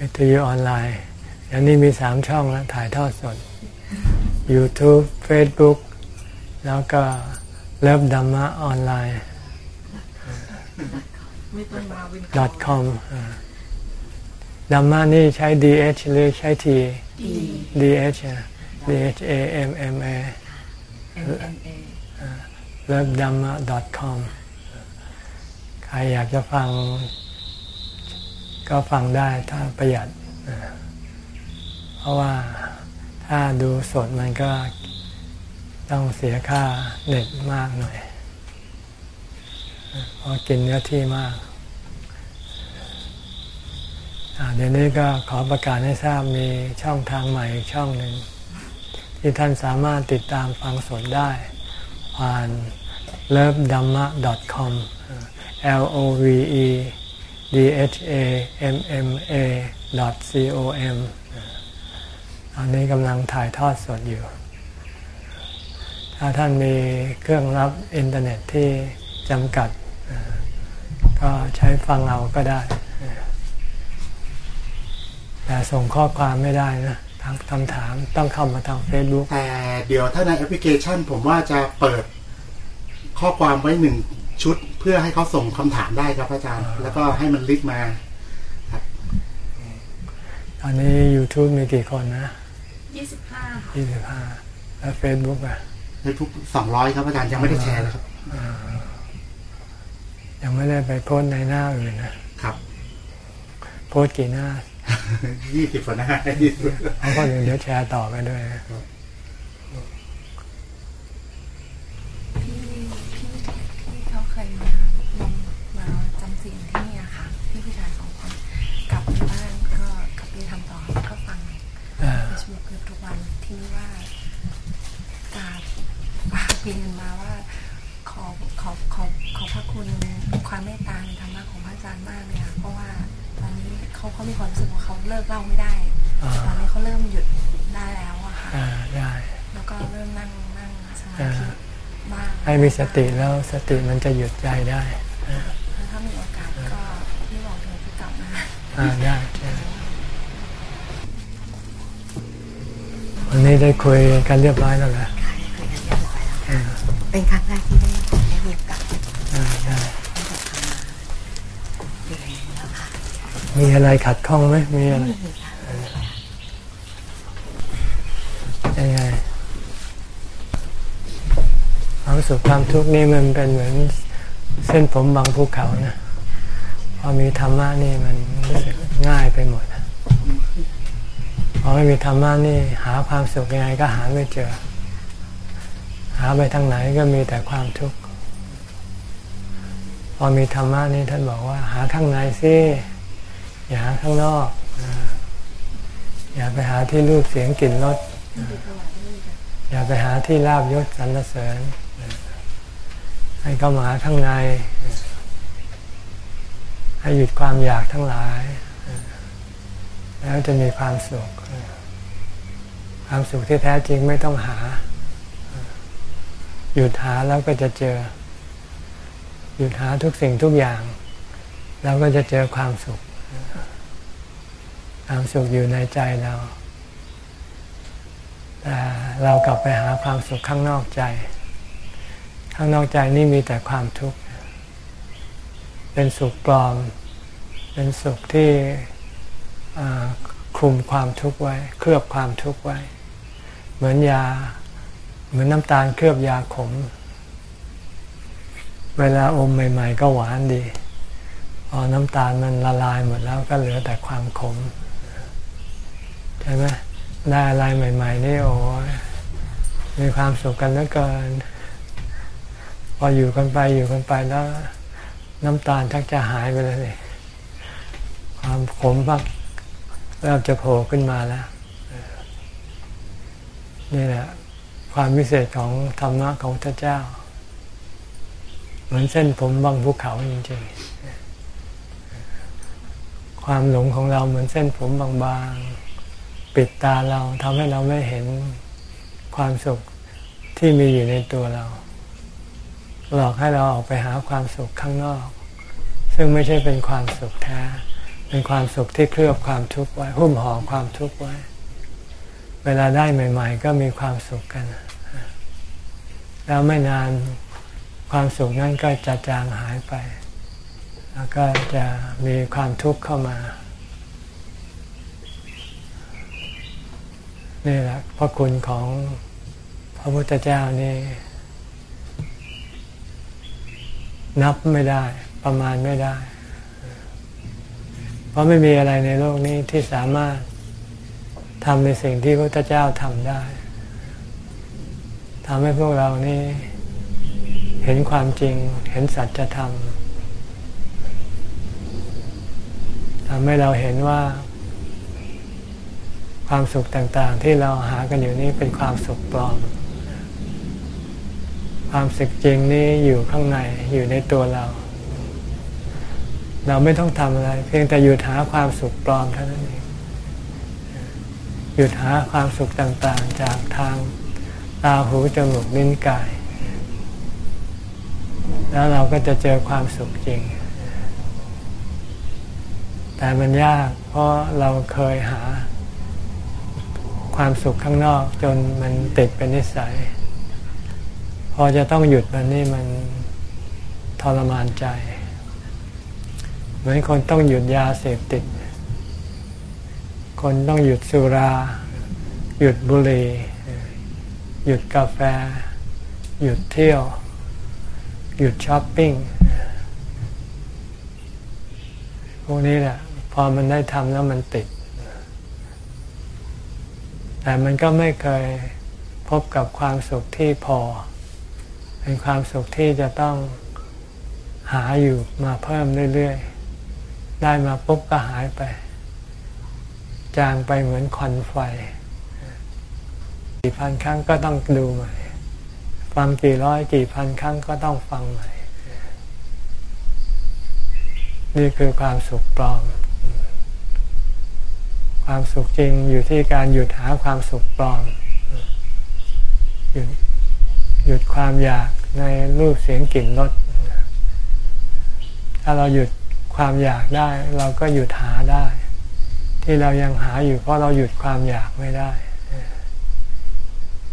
วิทยุออนไลน์อย่างนี้มีสามช่องแล้วถ่ายทอดสด YouTube Facebook แล้วก็เลิฟดัมมะออนไลน์ .com ดัมมะนี่ใช้ DH หรือใช้ T DH DH A M M A เลิฟดัมมะ .com ใครอยากจะฟัง ก็ฟังได้ถ้าประหยัด เพราะว่าถ้าดูสดมันก็ต้องเสียค่าเน็ตมากหน่อยเพราะกินเนื้อที่มากเดี๋ยวนี้ก็ขอประกาศให้ทราบมีช่องทางใหม่ช่องหนึ่ง ที่ท่านสามารถติดตามฟังสดได้ ผ่าน lovedhamma.com l o v e dhamma.com ตอนนี้กำลังถ่ายทอดสดอยู่ ถ้าท่านมีเครื่องรับอินเทอร์เน็ตที่จำกัด ก็ใช้ฟังเอาก็ได้ แต่ส่งข้อความไม่ได้นะทางคำถามต้องเข้ามาทาง Facebook แต่เดี๋ยวถ้าในแอปพลิเคชันผมว่าจะเปิดข้อความไว้หนึ่ง ชุดเพื่อให้เขาส่งคำถามได้ครับอาจารย์ แล้วก็ให้มัน list มาตอนนี้ YouTube มีกี่คนนะยี่สิบห้ายี่สิบห้าแล้ว Facebook อะในทุกสองร้อยครับอาจารย์ยังไม่ได้แชร์เลยครับยังไม่ได้ไปโพสต์ในหน้าอื่นนะครับ โพสต์กี่หน้ายี่สิบกว่าหน้ายี่สิบเอาคนอื่นเดี๋ยวแชร์ต่อไปด้วยนะพี่ ที่นี่ว่ากราบกราบเรียนมาว่าขอขอขอขอพระคุณความเมตตาในธรรมะของพระอาจารย์มากเลยค่ะเพราะว่าตอนนี้เขาเขามีความรู้สึกว่าเขาเลิกเล่าไม่ได้แต่ตอนนี้เขาเริ่มหยุดได้แล้วอะค่ะอ่าได้แล้วก็เริ่มนั่งนั่งสมาอ่าธิบ้างให้มีสติแล้วสติมันจะหยุดใจได้แล้วถ้ามีโอกาสก็พี่บอกเธอจะกลับมาอ่าได้ใช่ วันนี้ได้คุยกันเรียบร้อยแล้วเหรอค่ะได้คุยกันเรียบร้อยแล้วค่ะเป็นครั้งแรกที่ได้ได้มีโอกาสอ่าได้ตั้งแต่ทำมาเดือนหนึงแล้วค่ะมีอะไรขัดข้องไหมมีอะไรไม่มีค่ะยังไงความสุขความทุกข์นี่มันเป็นเหมือนเส้นผมบางภูเขานะ พอมีธรรมะนี่มันรู้สึกง่ายไปหมดอะพอ ไม่มีธรรมะนี่หาความสุขยังไงก็หาไม่เจอ หาไปทางไหนก็มีแต่ความทุกข์พอมีธรรมะนี่ท่านบอกว่า หาข้างในสิอย่าหาข้างนอก อย่าไปหาที่รูปเสียงกลิ่นรสอย่าไปหาที่ลาบยศสรรเสริญให้เข้ามาข้างใน ให้หยุดความอยากทั้งหลาย แล้วจะมีความสุข ความสุขที่แท้จริงไม่ต้องหา หยุดหาแล้วก็จะเจอ หยุดหาทุกสิ่งทุกอย่างเราก็จะเจอความสุข ความสุขอยู่ในใจเรา แต่เรากลับไปหาความสุขข้างนอกใจ ข้างนอกใจนี่มีแต่ความทุกข์ เป็นสุขปลอม เป็นสุขที่คลุมความทุกข์ไว้ เคลือบความทุกข์ไว้ เหมือนยา เหมือนน้ำตาลเคลือบยาขม เวลาอมใหม่ ๆ ก็หวานดี พอน้ำตาลมันละลายหมดแล้วก็เหลือแต่ความขม ใช่ไหมได้อะไรใหม่ ๆ นี่โอ้ยมีความสุขกันเหลือเกิน พออยู่กันไปอยู่กันไปแล้ว น้ำตาลทักจะหายไปเลย ความขมบ้างเริ่มจะโผล่ขึ้นมาแล้ว นี่แหละความวิเศษของธรรมะของพระเจ้า เหมือนเส้นผมบางภูเขาจริงๆ ความหลงของเราเหมือนเส้นผมบางๆ ปิดตาเราทำให้เราไม่เห็นความสุขที่มีอยู่ในตัวเรา หลอกให้เราออกไปหาความสุขข้างนอก ซึ่งไม่ใช่เป็นความสุขแท้ เป็นความสุขที่เคลือบความทุกข์ไว้ หุ้มห่อความทุกข์ไว้ เวลาได้ใหม่ ๆ ก็มีความสุขกัน แล้วไม่นานความสุขนั้นก็จะจางหายไป แล้วก็จะมีความทุกข์เข้ามา นี่แหละพระคุณของพระพุทธเจ้านี่ นับไม่ได้ประมาณไม่ได้ เพราะไม่มีอะไรในโลกนี้ที่สามารถ ทำในสิ่งที่พระพุทธเจ้าทำได้ทำให้พวกเรานี่เห็นความจริงเห็นสัจธรรมทำให้เราเห็นว่า ความสุขต่างๆ ที่เราหากันอยู่นี้เป็นความสุขปลอม ความสุขจริงนี้อยู่ข้างในอยู่ในตัวเรา เราไม่ต้องทำอะไร เพียงแต่หยุดหาความสุขปลอมเท่านั้นเอง หยุดหาความสุขต่างๆ จากทางตาหูจมูกลิ้นกาย แล้วเราก็จะเจอความสุขจริง แต่มันยากเพราะเราเคยหาความสุขข้างนอกจนมันติดเป็นนิสัย พอจะต้องหยุดมันนี่มันทรมานใจ เหมือนคนต้องหยุดยาเสพติด คนต้องหยุดสุรา หยุดบุหรี่ หยุดกาแฟ หยุดเที่ยว หยุดช้อปปิ้งพวกนี้แหละพอมันได้ทำแล้วมันติด แต่มันก็ไม่เคยพบกับความสุขที่พอ เป็นความสุขที่จะต้องหาอยู่มาเพิ่มเรื่อยๆ ได้มาปุ๊บก็หายไป จางไปเหมือนควันไฟกี่พันครั้งก็ต้องดูใหม่ ฟังกี่ร้อยกี่พันครั้งก็ต้องฟังใหม่ นี่คือความสุขปลอม ความสุขจริงอยู่ที่การหยุดหาความสุขปลอม หยุดหยุดความอยากในรูปเสียงกลิ่นรสถ้าเราหยุดความอยากได้ เราก็หยุดหาได้ ที่เรายังหาอยู่เพราะเราหยุดความอยากไม่ได้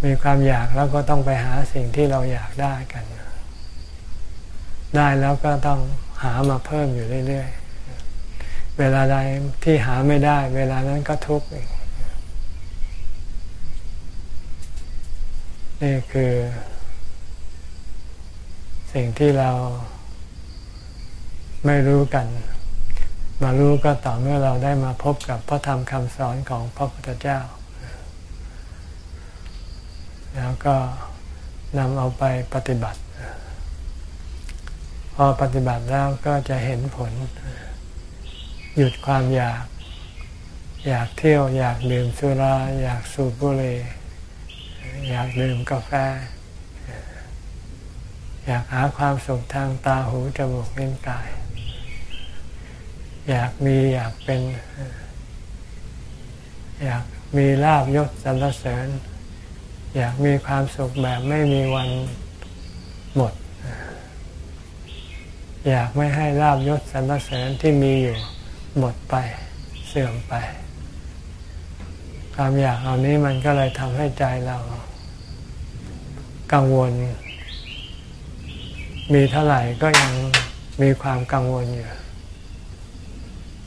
มีความอยากแล้วก็ต้องไปหาสิ่งที่เราอยากได้กัน ได้แล้วก็ต้องหามาเพิ่มอยู่เรื่อย ๆ เวลาใดที่หาไม่ได้ เวลานั้นก็ทุกข์อีกนี่คือ สิ่งที่เราไม่รู้กัน มารู้ก็ต่อเมื่อเราได้มาพบกับพระธรรมคำสอนของพระพุทธเจ้า แล้วก็นำเอาไปปฏิบัติ พอปฏิบัติแล้วก็จะเห็นผล หยุดความอยาก อยากเที่ยว อยากดื่มสุรา อยากสูบบุหรี่อยากดื่มกาแฟ อยากหาความสุขทางตาหูจมูกลิ้นกาย อยากมีอยากเป็น อยากมีลาบยศสรรเสริญ อยากมีความสุขแบบไม่มีวันหมด อยากไม่ให้ลาบยศสรรเสริญที่มีอยู่หมดไปเสื่อมไป ความอยากเอานี้มันก็เลยทำให้ใจเรากังวล มีเท่าไหร่ก็ยังมีความกังวลอยู่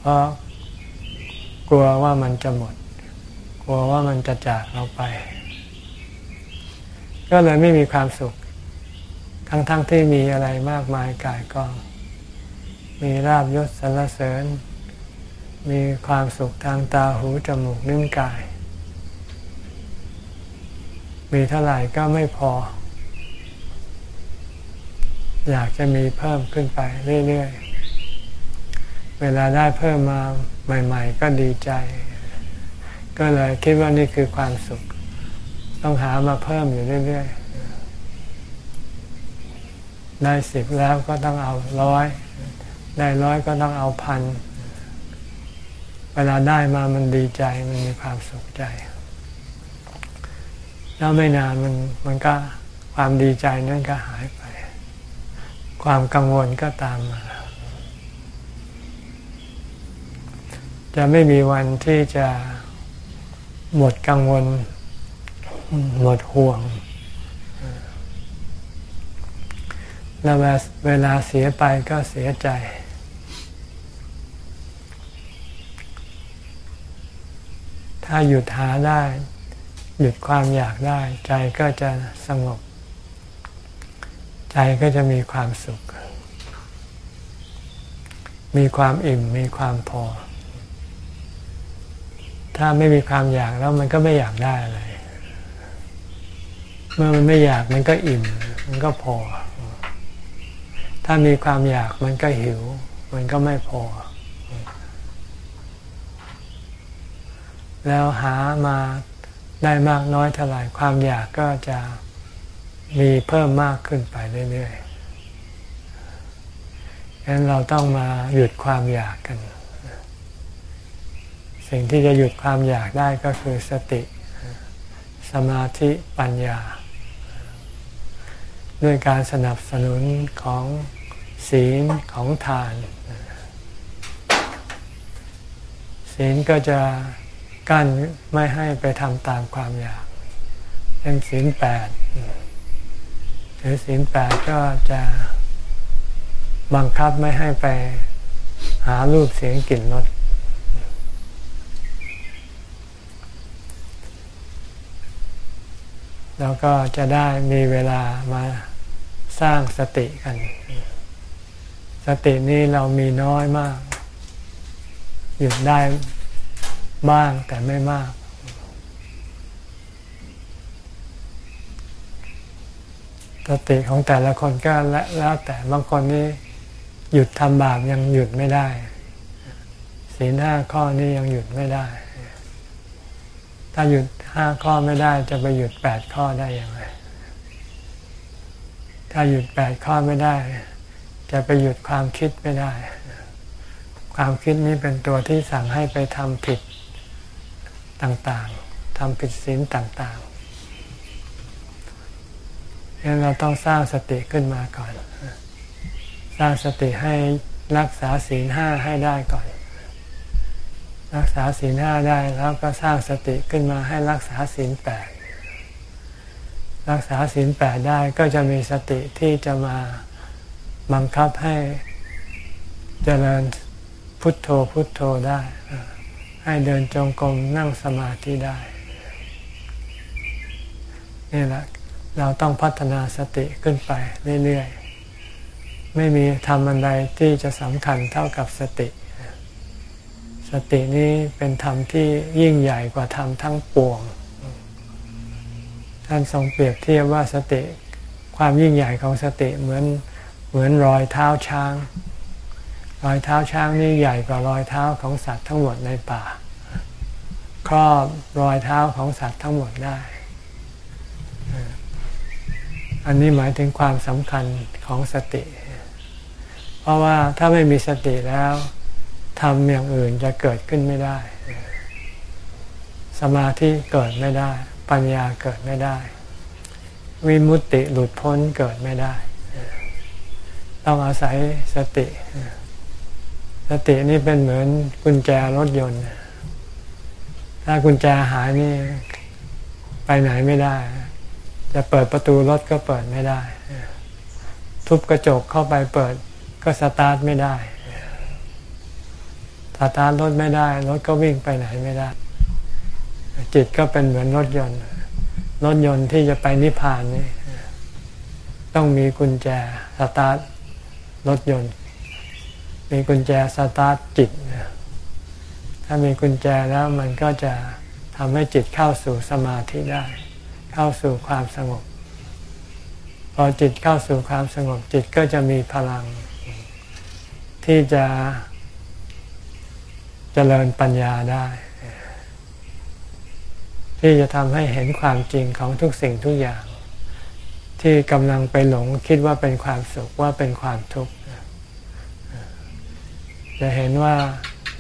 ราะกลัวว่ามันจะหมด กลัวว่ามันจะจากเราไป ก็เลยไม่มีความสุข ทั้งๆทที่มีอะไรมากมายกายกอง มีราบยศสรรเสริญ มีความสุขทางตาหูจมูกนิ้วกาย มีเท่าไหร่ก็ไม่พอ อยากจะมีเพิ่มขึ้นไปเรื่อย ๆ เวลาได้เพิ่มมาใหม่ ๆ ก็ดีใจ ก็เลยคิดว่านี่คือความสุข ต้องหามาเพิ่มอยู่เรื่อยๆ ได้สิบแล้วก็ต้องเอาร้อย ได้ร้อยก็ต้องเอาพัน เวลาได้มามันดีใจ มันมีความสุขใจ แล้วไม่นานมันมันก็ความดีใจนั่นก็หายไป ความกังวลก็ตามมา จะไม่มีวันที่จะหมดกังวล หมดห่วง แล้วเวลาเสียไปก็เสียใจ ถ้าหยุดหาได้ หยุดความอยากได้ ใจก็จะสงบ ใจก็จะมีความสุข มีความอิ่มมีความพอ ถ้าไม่มีความอยากแล้วมันก็ไม่อยากได้อะไร เมื่อมันไม่อยากมันก็อิ่ม มันก็พอ ถ้ามีความอยากมันก็หิว มันก็ไม่พอ แล้วหามาได้มากน้อยเท่าไหร่ความอยากก็จะมีเพิ่มมากขึ้นไปเรื่อยๆฉะนั้นเราต้องมาหยุดความอยากกัน สิ่งที่จะหยุดความอยากได้ก็คือสติ สมาธิปัญญา ด้วยการสนับสนุนของศีลของทาน ศีลก็จะกั้นไม่ให้ไปทำตามความอยากเช่นศีลแปดหรือศีลแปดก็จะบังคับไม่ให้ไปหารูปเสียงกลิ่นรส แล้วก็จะได้มีเวลามาสร้างสติกัน สตินี้เรามีน้อยมาก หยุดได้บ้างแต่ไม่มาก สติของแต่ละคนก็แล้วแต่บางคนนี่หยุดทำบาปยังหยุดไม่ได้ศีลห้าข้อนี้ยังหยุดไม่ได้ ถ้าหยุด ห้าข้อไม่ได้จะไปหยุดแปดข้อได้อย่างไร ถ้าหยุดแปดข้อไม่ได้ จะไปหยุดความคิดไม่ได้ ความคิดนี้เป็นตัวที่สั่งให้ไปทำผิดต่างๆทำผิดศีลต่างๆดังนั้นเราต้องสร้างสติขึ้นมาก่อน สร้างสติให้รักษาศีลห้าให้ได้ก่อน รักษาศีลห้าได้แล้วก็สร้างสติขึ้นมาให้รักษาศีลแปดรักษาศีลแปดได้ก็จะมีสติที่จะมาบังคับให้เจริญพุทโธพุทโธได้ ให้เดินจงกรมนั่งสมาธิได้ นี่แหละเราต้องพัฒนาสติขึ้นไปเรื่อยๆ ไม่มีทำอันใดที่จะสำคัญเท่ากับสติ สตินี้เป็นธรรมที่ยิ่งใหญ่กว่าธรรมทั้งปวง ท่านทรงเปรียบเทียบว่าสติความยิ่งใหญ่ของสติเหมือนเหมือนรอยเท้าช้าง รอยเท้าช้างนี่ใหญ่กว่ารอยเท้าของสัตว์ทั้งหมดในป่า ครอบรอยเท้าของสัตว์ทั้งหมดได้ อันนี้หมายถึงความสำคัญของสติ เพราะว่าถ้าไม่มีสติแล้ว ทำอย่างอื่นจะเกิดขึ้นไม่ได้ สมาธิเกิดไม่ได้ ปัญญาเกิดไม่ได้ วิมุตติหลุดพ้นเกิดไม่ได้ ต้องอาศัยสติ สตินี่เป็นเหมือนกุญแจรถยนต์ ถ้ากุญแจหายนี่ไปไหนไม่ได้ จะเปิดประตูรถก็เปิดไม่ได้ ทุบกระจกเข้าไปเปิดก็สตาร์ทไม่ได้ สตาร์ทรถไม่ได้รถก็วิ่งไปไหนไม่ได้ จิตก็เป็นเหมือนรถยนต์ รถยนต์ที่จะไปนิพพานนี่ต้องมีกุญแจสตาร์ทรถยนต์ มีกุญแจสตาร์ทจิต ถ้ามีกุญแจแล้วมันก็จะทำให้จิตเข้าสู่สมาธิได้ เข้าสู่ความสงบ พอจิตเข้าสู่ความสงบจิตก็จะมีพลัง ที่จะ จริญปัญญาได้ ที่จะทำให้เห็นความจริงของทุกสิ่งทุกอย่าง ที่กำลังไปหลงคิดว่าเป็นความสุขว่าเป็นความทุกข์จะเห็นว่า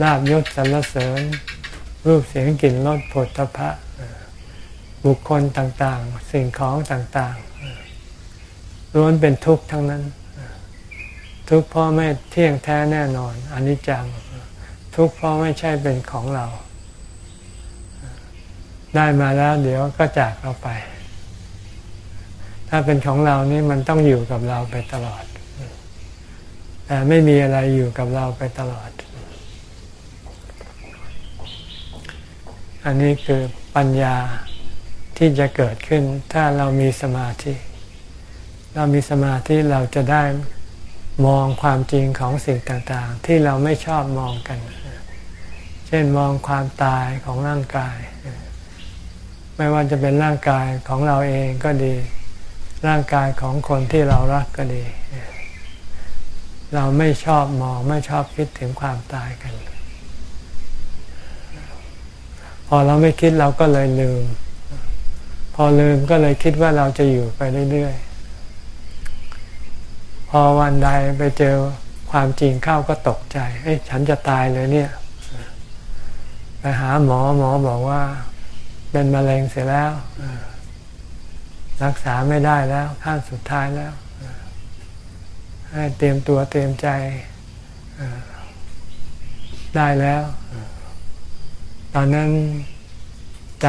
ลาบยศสรรเสริญ รูปเสียงกลิ่นรสผลตภะบุคคลต่างๆ สิ่งของต่างๆล้วนเป็นทุกข์ทั้งนั้น ทุกข์เพราะไม่เที่ยงแท้แน่นอนอนิจจัง ทุกข์เพราะไม่ใช่เป็นของเรา ได้มาแล้วเดี๋ยวก็จากเราไป ถ้าเป็นของเรานี่มันต้องอยู่กับเราไปตลอด แต่ไม่มีอะไรอยู่กับเราไปตลอด อันนี้คือปัญญาที่จะเกิดขึ้นถ้าเรามีสมาธิ เรามีสมาธิเราจะได้มองความจริงของสิ่งต่างๆ ที่เราไม่ชอบมองกัน เช่นมองความตายของร่างกาย ไม่ว่าจะเป็นร่างกายของเราเองก็ดี ร่างกายของคนที่เรารักก็ดี เราไม่ชอบมองไม่ชอบคิดถึงความตายกัน พอเราไม่คิดเราก็เลยลืม พอลืมก็เลยคิดว่าเราจะอยู่ไปเรื่อยๆ พอวันใดไปเจอความจริงเข้าก็ตกใจเอ้ฉันจะตายเลยเนี่ย ไปหาหมอหมอบอกว่า เป็นมะเร็งเสียแล้วรักษาไม่ได้แล้วขั้นสุดท้ายแล้ว ให้เตรียมตัวเตรียมใจได้แล้ว ตอนนั้นใจ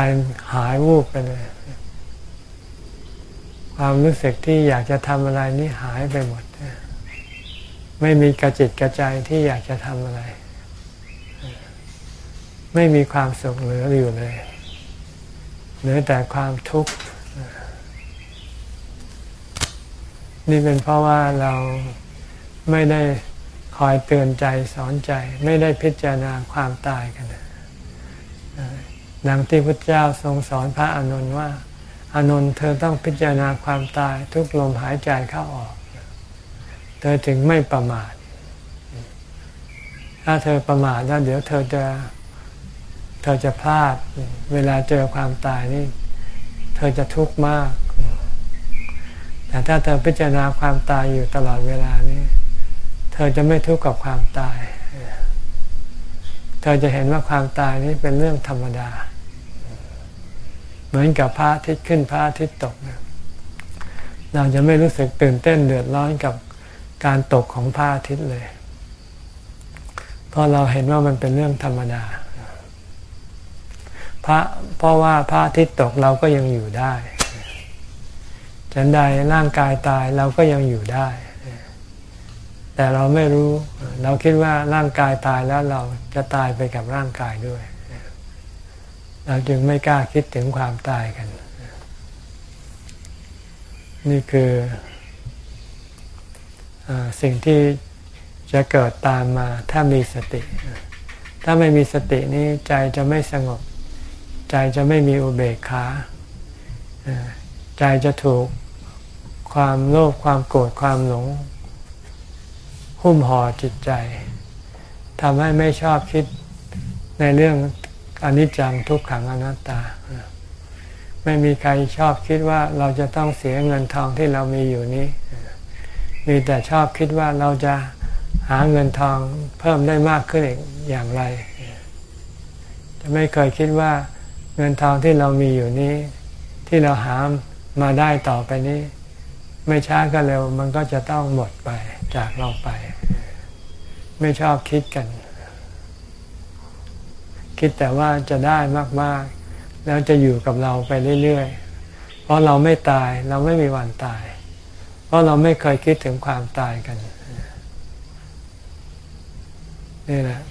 หายวูบไปเลย ความรู้สึกที่อยากจะทำอะไรนี่หายไปหมด ไม่มีกระจิตกระใจที่อยากจะทำอะไร ไม่มีความสุขเหลืออยู่เลย เหลือแต่ความทุกข์ นี่เป็นเพราะว่าเราไม่ได้คอยเตือนใจสอนใจ ไม่ได้พิจารณาความตายกันดังที่พระเจ้าทรงสอนพระอานนท์ว่าอานนท์เธอต้องพิจารณาความตายทุกลมหายใจเข้าออก เธอถึงไม่ประมาท ถ้าเธอประมาทแล้วเดี๋ยวเธอจะ เธอจะพลาดเวลาเจอความตายนี่ เธอจะทุกข์มาก แต่ถ้าเธอพิจารณาความตายอยู่ตลอดเวลานี้เธอจะไม่ทุกข์กับความตาย เธอจะเห็นว่าความตายนี้เป็นเรื่องธรรมดา เหมือนกับพระอาทิตย์ขึ้นพระอาทิตย์ตก เราจะไม่รู้สึกตื่นเต้นเดือดร้อนกับการตกของพระอาทิตย์เลย เพราะเราเห็นว่ามันเป็นเรื่องธรรมดา ระ เพราะว่าพระอาทิตย์ตกเราก็ยังอยู่ได้ฉันใดร่างกายตายเราก็ยังอยู่ได้ แต่เราไม่รู้ เราคิดว่าร่างกายตายแล้วเราจะตายไปกับร่างกายด้วย เราจึงไม่กล้าคิดถึงความตายกัน นี่คืออสิ่งที่จะเกิดตามมาถ้ามีสติ ถ้าไม่มีสตินี้ใจจะไม่สงบ ใจจะไม่มีอุเบกขาใจจะถูกความโลภความโกรธความหลง หุ้มห่อจิตใจทำให้ไม่ชอบคิดในเรื่องอนิจจังทุกขังอนัตตา ไม่มีใครชอบคิดว่าเราจะต้องเสียเงินทองที่เรามีอยู่นี้ มีแต่ชอบคิดว่าเราจะหาเงินทองเพิ่มได้มากขึ้นอีกอย่างไร จะไม่เคยคิดว่า เงินทองที่เรามีอยู่นี้ ที่เราหามาได้ต่อไปนี้ ไม่ช้าก็เร็ว มันก็จะต้องหมดไปจากเราไป ไม่ชอบคิดกัน คิดแต่ว่าจะได้มากๆ แล้วจะอยู่กับเราไปเรื่อยๆ เพราะเราไม่ตายเราไม่มีวันตาย เพราะเราไม่เคยคิดถึงความตายกันนี่แหละ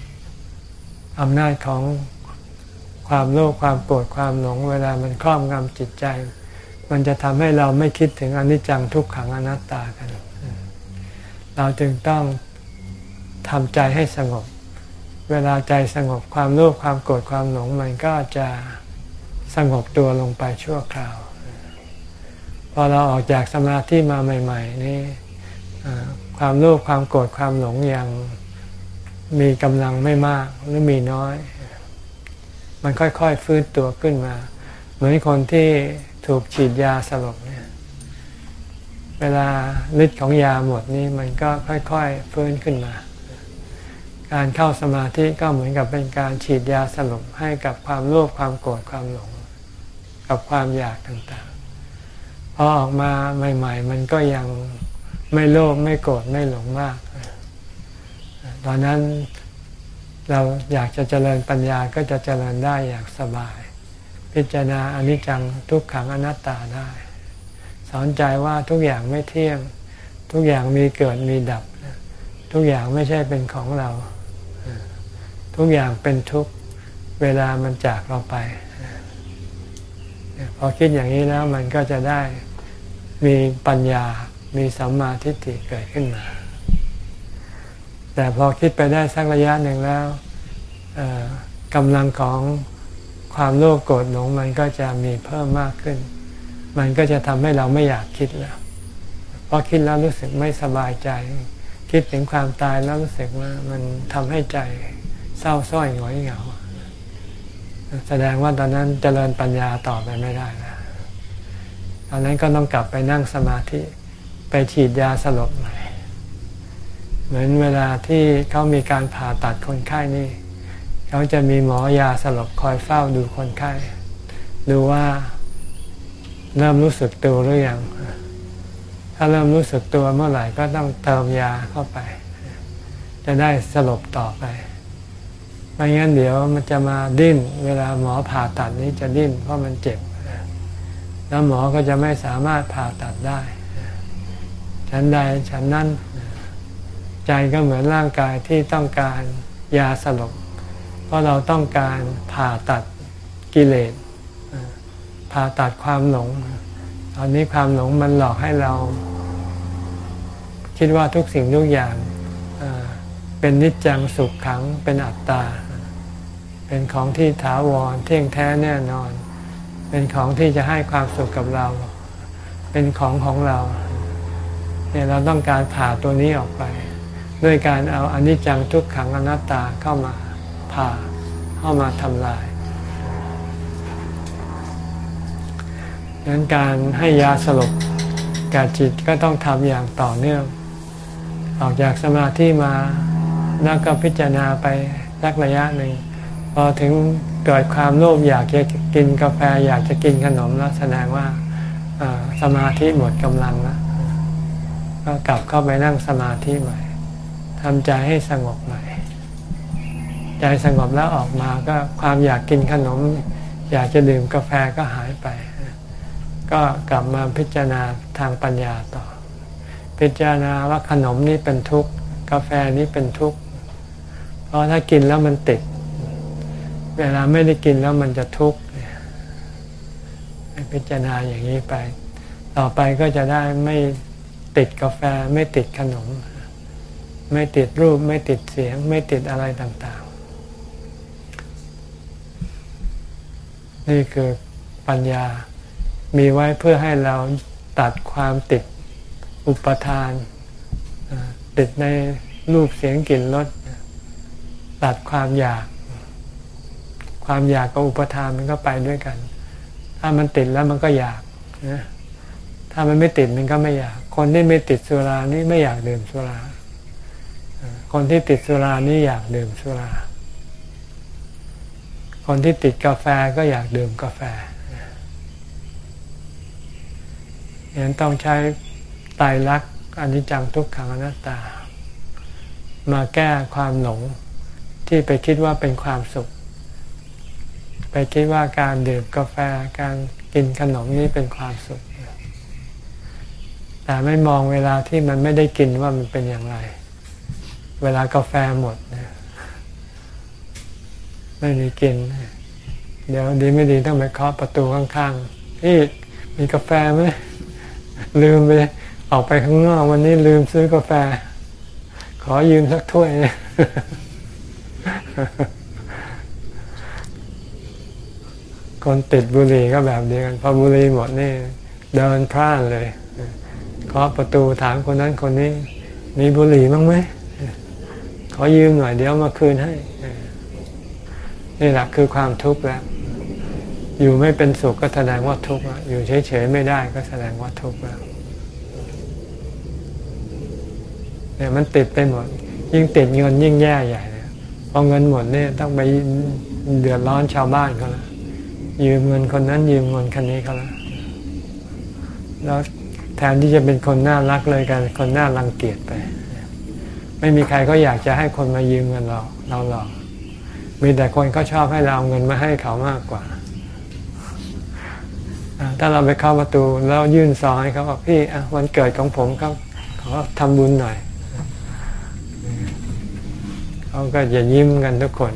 อำนาจของ ความโลภความโกรธความหลงเวลามันครอบงำจิตใจ มันจะทำให้เราไม่คิดถึงอนิจจังทุกขังอนัตตากัน เราจึงต้องทำใจให้สงบ เวลาใจสงบความโลภความโกรธความหลงมันก็จะสงบตัวลงไปชั่วคราว พอเราออกจากสมาธิมาใหม่ ๆ นี่ความโลภความโกรธความหลงยังมีกำลังไม่มากหรือมีน้อย มันค่อยๆ ฟื้นตัวขึ้นมา เหมือนคนที่ถูกฉีดยาสลบเนี่ยเวลาฤทธิ์ของยาหมดนี่มันก็ค่อยๆ ฟื้นขึ้นมา การเข้าสมาธิก็เหมือนกับเป็นการฉีดยาสลบให้กับความโลภความโกรธความหลง กับความอยากต่างๆพอออกมาใหม่ ๆ มันก็ยังไม่โลภไม่โกรธไม่หลงมาก ตอนนั้น เราอยากจะเจริญปัญญาก็จะเจริญได้อย่างสบาย พิจารณาอนิจจังทุกขังอนัตตาได้ สอนใจว่าทุกอย่างไม่เที่ยง ทุกอย่างมีเกิดมีดับ ทุกอย่างไม่ใช่เป็นของเรา ทุกอย่างเป็นทุกเวลามันจากเราไป พอคิดอย่างนี้แล้วมันก็จะได้มีปัญญามีสัมมาทิฏฐิเกิดขึ้นมา แต่พอคิดไปได้สักระยะหนึ่งแล้วกำลังของความโลภโกรธหลงมันก็จะมีเพิ่มมากขึ้น มันก็จะทำให้เราไม่อยากคิดแล้วพอคิดแล้วรู้สึกไม่สบายใจ คิดถึงความตายแล้วรู้สึกว่ามันทำให้ใจเศร้าส้อยหงอยเหงา แสดงว่าตอนนั้นเจริญปัญญาต่อไปไม่ได้แล้วตอนนั้นก็ต้องกลับไปนั่งสมาธิ ไปฉีดยาสลบใหม่ เหมือนเวลาที่เขามีการผ่าตัดคนไข้นี่เขาจะมีหมอยาสลบคอยเฝ้าดูคนไข้ดูว่าเริ่มรู้สึกตัวหรือยัง ถ้าเริ่มรู้สึกตัวเมื่อไหร่ก็ต้องเติมยาเข้าไป จะได้สลบต่อไป ไม่งั้นเดี๋ยวมันจะมาดิ้น เวลาหมอผ่าตัดนี้จะดิ้นเพราะมันเจ็บ แล้วหมอก็จะไม่สามารถผ่าตัดได้ ฉันใดฉันนั้น ใจก็เหมือนร่างกายที่ต้องการยาสลบ เพราะเราต้องการผ่าตัดกิเลสผ่าตัดความหลง ตอนนี้ความหลงมันหลอกให้เรา คิดว่าทุกสิ่งทุกอย่างเป็นนิจจังสุขขังเป็นอัตตา เป็นของที่ถาวรเที่ยงแท้แน่นอน เป็นของที่จะให้ความสุขกับเรา เป็นของของเราเนี่ยเราต้องการผ่าตัวนี้ออกไป ด้วยการเอาอนิจจังทุกขังอนัตตาเข้ามาผ่าเข้ามาทำลายดังนั้นการให้ยาสลบแก่จิตก็ต้องทำอย่างต่อเนื่อง ออกจากสมาธิมาแล้วก็พิจารณาไปสักระยะหนึ่งพอถึงเกิดความโลภอยากจะกินกาแฟอยากจะกินขนมแล้วแสดงว่าสมาธิหมดกำลังแล้วก็กลับเข้าไปนั่งสมาธิใหม่ ทำใจให้สงบใหม่ ใจสงบแล้วออกมาก็ความอยากกินขนม อยากจะดื่มกาแฟก็หายไป ก็กลับมาพิจารณาทางปัญญาต่อ พิจารณาว่าขนมนี้เป็นทุกข์กาแฟนี้เป็นทุกข์ เพราะถ้ากินแล้วมันติด เวลาไม่ได้กินแล้วมันจะทุกข์พิจารณาอย่างนี้ไป ต่อไปก็จะได้ไม่ติดกาแฟไม่ติดขนม ไม่ติดรูปไม่ติดเสียง ไม่ติดอะไรต่างๆ นี่คือปัญญามีไว้เพื่อให้เราตัดความติดอุปทาน ติดในรูปเสียงกลิ่นรสตัดความอยาก ความอยากกับอุปทานมันก็ไปด้วยกัน ถ้ามันติดแล้วมันก็อยากนะถ้ามันไม่ติดมันก็ไม่อยาก คนที่ไม่ติดสุรานี่ไม่อยากดื่มสุรา คนที่ติดสุรานี่อยากดื่มสุรา คนที่ติดกาแฟก็อยากดื่มกาแฟยังต้องใช้ไตรลักษณ์อนิจจังทุกขังอนัตตา มาแก้ความหลงที่ไปคิดว่าเป็นความสุข ไปคิดว่าการดื่มกาแฟการกินขนมนี้เป็นความสุข แต่ไม่มองเวลาที่มันไม่ได้กินว่ามันเป็นอย่างไร เวลากาแฟหมด ไม่มีกิน เดี๋ยวดีไม่ดีต้องไปเคาะประตูข้างๆพี่มีกาแฟไหมลืมไปออกไปข้างนอกวันนี้ลืมซื้อกาแฟ ขอยืมสักถ้วยคนติดบุหรี่ก็แบบเดียวกันพอบุหรี่หมดนี่ เดินพร่านเลยเคาะประตูถามคนนั้นคนนี้ มีบุหรี่บ้งไหม อยืมหน่อยเดี๋ยวมาคืนให้นี่แหละคือความทุกข์แล้วอยู่ไม่เป็นสุขก็แสดงว่าทุกข์อยู่เฉยๆไม่ได้ก็แสดงว่าทุกข์แล้วเนี่ยมันติดไปหมด ยิ่งติดเงินยิ่งแย่ใหญ่เลยพอเงินหมดเนี่ยต้องไปเดือดร้อนชาวบ้านเขาละยืมเงินคนนั้นยืมเงินคนนี้เขาละแล้วแทนที่จะเป็นคนน่ารักเลยกันคนน่ารังเกียจไป ไม่มีใครก็อยากจะให้คนมายืมเงินเราเราหรอกมีแต่คนเขาชอบให้เราเอาเงินมาให้เขามากกว่า ถ้าเราไปเข้าประตูแล้วยื่นซองให้เขาบอกพี่วันเกิดของผมครับขอทำบุญหน่อยเขาก็จะยิ้มกันทุกคน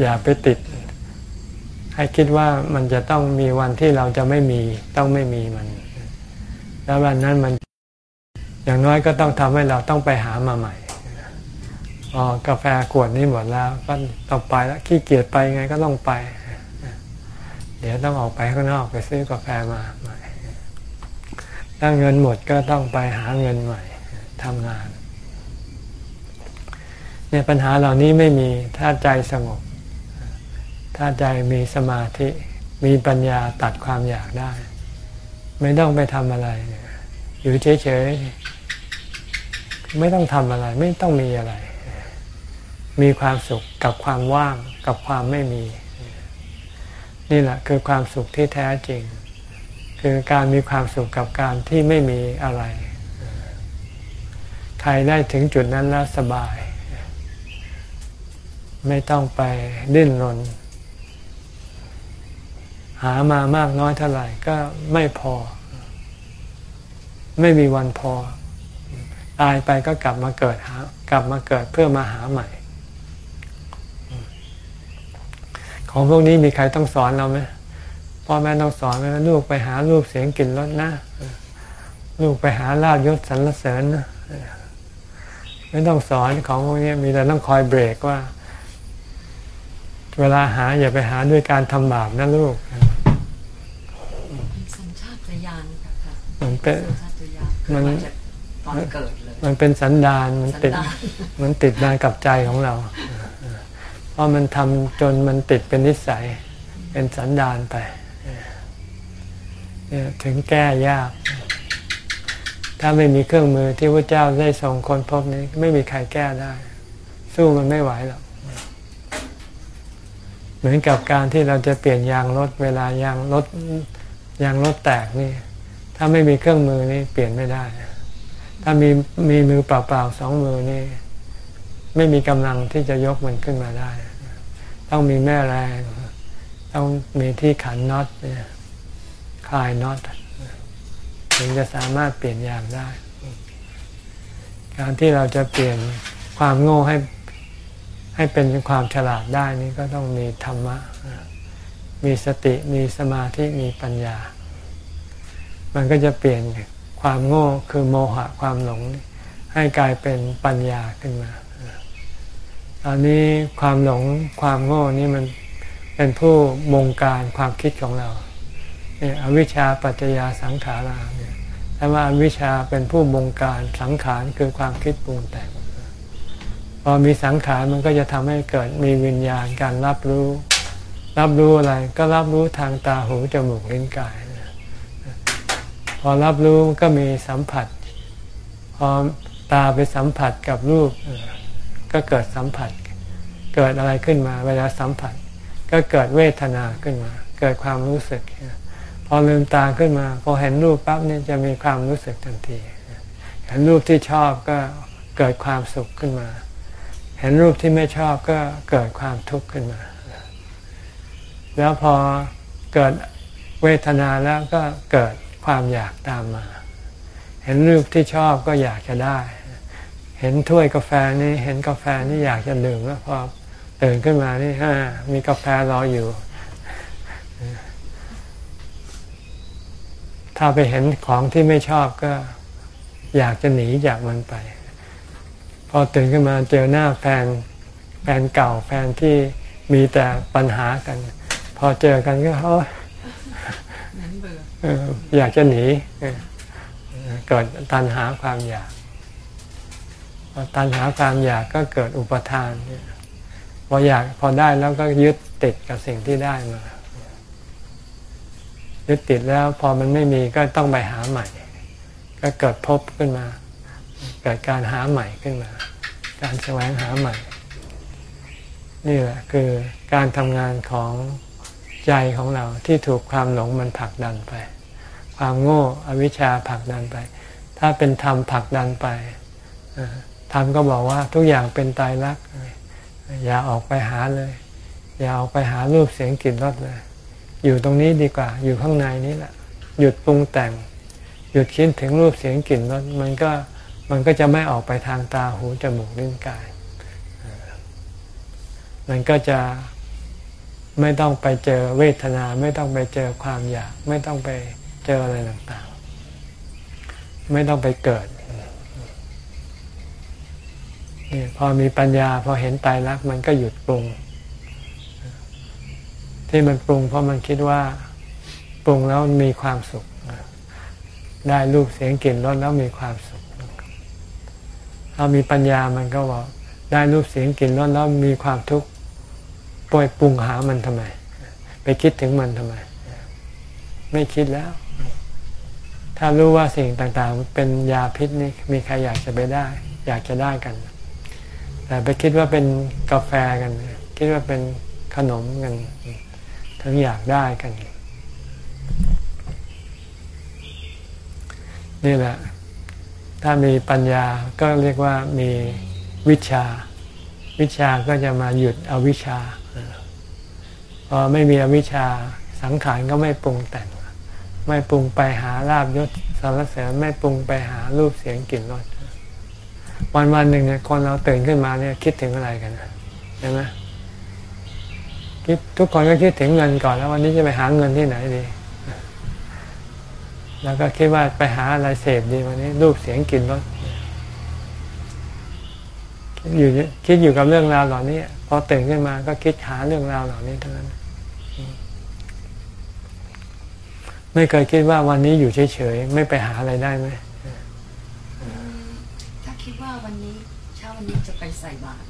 อย่าไปติด ให้คิดว่ามันจะต้องมีวันที่เราจะไม่มี ต้องไม่มีมัน แล้ววันนั้นมันอย่างน้อยก็ต้องทำให้เราต้องไปหามาใหม่อ๋อกาแฟขวดนี้หมดแล้ว ก็ต้องไปแล้วขี้เกียจไปไงก็ต้องไป เดี๋ยวต้องออกไปข้างนอกไปซื้อกาแฟมาใหม่ถ้าเงินหมดก็ต้องไปหาเงินใหม่ทำงานเนี่ยปัญหาเหล่านี้ไม่มีถ้าใจสงบ ถ้าใจมีสมาธิ มีปัญญาตัดความอยากได้ ไม่ต้องไปทำอะไร อยู่เฉยๆไม่ต้องทำอะไร ไม่ต้องมีอะไร มีความสุขกับความว่างกับความไม่มี นี่แหละคือความสุขที่แท้จริง คือการมีความสุขกับการที่ไม่มีอะไร ใครได้ถึงจุดนั้นแล้วสบาย ไม่ต้องไปดิ้นรน หามามากน้อยเท่าไหร่ก็ไม่พอ ไม่มีวันพอ ตายไปก็กลับมาเกิดหากลับมาเกิดเพื่อมาหาใหม่ ของพวกนี้มีใครต้องสอนเราไหมพ่อแม่ต้องสอนไหมลูกไปหาลูกเสียงกลิ่นรสนะลูกไปหาลาบยศสรรเสริญนะไม่ต้องสอนของพวกนี้มีแต่ต้องคอยเบรกว่า เวลาหาอย่าไปหาด้วยการทำบาปนะลูก สัญชาตญาณค่ะค่ะ มัน เป็นสัญชาตญาณมันเกิดาจากตอนเกิดเลยมันเป็นสันดานมันติดสันดานมันติดมากับใจของเรา เพราะมันทำจนมันติดเป็นนิสัย เป็นสันดานไปเนี่ยถึงแก้ยาก ถ้าไม่มีเครื่องมือที่พระเจ้าได้ส่งคนพบนี้ ไม่มีใครแก้ได้ สู้มันไม่ไหวหรอกเหมือนกับการที่เราจะเปลี่ยนยางรถเวลายางรถยางรถแตกนี่ ถ้าไม่มีเครื่องมือนี่เปลี่ยนไม่ได้ ถ้ามีมีมือเปล่าๆสองมือนี่ ไม่มีกำลังที่จะยกมันขึ้นมาได้ ต้องมีแม่แรง ต้องมีที่ขันน็อตคลายน็อตถึงจะสามารถเปลี่ยนยางได้ การที่เราจะเปลี่ยนความโง่ให้ให้เป็นความฉลาดได้นี่ก็ต้องมีธรรมะ มีสติ มีสมาธิ มีปัญญา มันก็จะเปลี่ยนความโง่คือโมหะความหลง ให้กลายเป็นปัญญาขึ้นมาตอนนี้ความหลงความโง่นี่มันเป็นผู้บงการความคิดของเราเนี่ยอวิชชาปัจจยาสังขาราเนี่ยแต่ว่าอวิชชาเป็นผู้บงการสังขารคือความคิดปรุงแต่งพอมีสังขารมันก็จะทำให้เกิดมีวิญญาณการรับรู้ รับรู้อะไรก็รับรู้ทางตาหูจมูกลิ้นกาย อรับรู้ก็มีสัมผัส พอตาไปสัมผัสกับรูป ก็เกิดสัมผัส เกิดอะไรขึ้นมา เวลาสัมผัส ก็เกิดเวทนาขึ้นมา เกิดความรู้สึก พอลืมตาขึ้นมา พอเห็นรูปปั๊บเนี่ยจะมีความรู้สึกทันที เห็นรูปที่ชอบก็เกิดความสุขขึ้นมา เห็นรูปที่ไม่ชอบก็เกิดความทุกข์ขึ้นมา แล้วพอเกิดเวทนาแล้วก็เกิด ความอยากตามมา เห็นรูปที่ชอบก็อยากจะได้ เห็นถ้วยกาแฟนี่เห็นกาแฟนี่อยากจะดื่มแล้วพอตื่นขึ้นมานี่ฮะมีกาแฟรออยู่ ถ้าไปเห็นของที่ไม่ชอบก็อยากจะหนีจากมันไป พอตื่นขึ้นมาเจอหน้าแฟนแฟนเก่าแฟนที่มีแต่ปัญหากัน พอเจอกันก็โอ๊ยนั้ อยากจะหนีเกิดตัณหาความอยากตัณหาความอยากก็เกิดอุปทานพออยากพอได้แล้วก็ยึดติดกับสิ่งที่ได้มายึดติดแล้วพอมันไม่มีก็ต้องไปหาใหม่ ก็เกิดพบขึ้นมา เกิดการหาใหม่ขึ้นมา การแสวงหาใหม่ นี่แหละคือการทำงานของ ใจของเราที่ถูกความหลงมันผลักดันไป ความโง่อวิชชาผลักดันไป ถ้าเป็นธรรมผลักดันไปธรรมก็บอกว่าทุกอย่างเป็นตายรัก อย่าออกไปหาเลย อย่าออกไปหารูปเสียงกลิ่นรสเลย อยู่ตรงนี้ดีกว่า อยู่ข้างในนี้แหละ หยุดปรุงแต่ง หยุดคิดถึงรูปเสียงกลิ่นรสมันก็มันก็จะไม่ออกไปทางตาหูจมูกลิ้นกาย มันก็จะ ไม่ต้องไปเจอเวทนา ไม่ต้องไปเจอความอยาก ไม่ต้องไปเจออะไรต่างๆ ไม่ต้องไปเกิดนี่พอมีปัญญาพอเห็นตายรักมันก็หยุดปรุง ที่มันปรุง เพราะมันคิดว่าปรุงแล้วมีความสุข ได้รูปเสียงกลิ่นรสแล้วมีความสุขถ้ามีปัญญามันก็บอกได้รูปเสียงกลิ่นรสแล้วมีความทุกข์ ปล่อยปรุงหามันทำไม ไปคิดถึงมันทำไม ไม่คิดแล้ว ถ้ารู้ว่าสิ่งต่างๆ เป็นยาพิษนี่มีใครอยากจะไปได้ อยากจะได้กัน แต่ไปคิดว่าเป็นกาแฟกัน คิดว่าเป็นขนมกันถึงอยากได้กัน นี่แหละ ถ้ามีปัญญาก็เรียกว่ามีวิชา วิชาก็จะมาหยุดอวิชชา พอไม่มีอวิชชาสังขารก็ไม่ปรุงแต่ง ไม่ปรุงไปหาลาบยศสารเสริญไม่ปรุงไปหารูปเสียงกลิ่นรสวันวันหนึ่งเนี่ยคนเราตื่นขึ้นมาเนี่ยคิดถึงอะไรกันใช่ไหมคิดทุกคนก็คิดถึงเงินก่อนแล้ววันนี้จะไปหาเงินที่ไหนดี แล้วก็คิดว่าไปหาอะไรเสพดีวันนี้ รูปเสียงกลิ่นรสคิดอยู่คิดอยู่กับเรื่องราวเหล่านี้ พอตื่นขึ้นมาก็คิดหาเรื่องราวเหล่านี้เท่านั้น ไม่เคยคิดว่าวันนี้อยู่เฉยๆไม่ไปหาอะไรได้ไหมถ้าคิดว่าวันนี้เช้าวันนี้จะไปใส่บาตร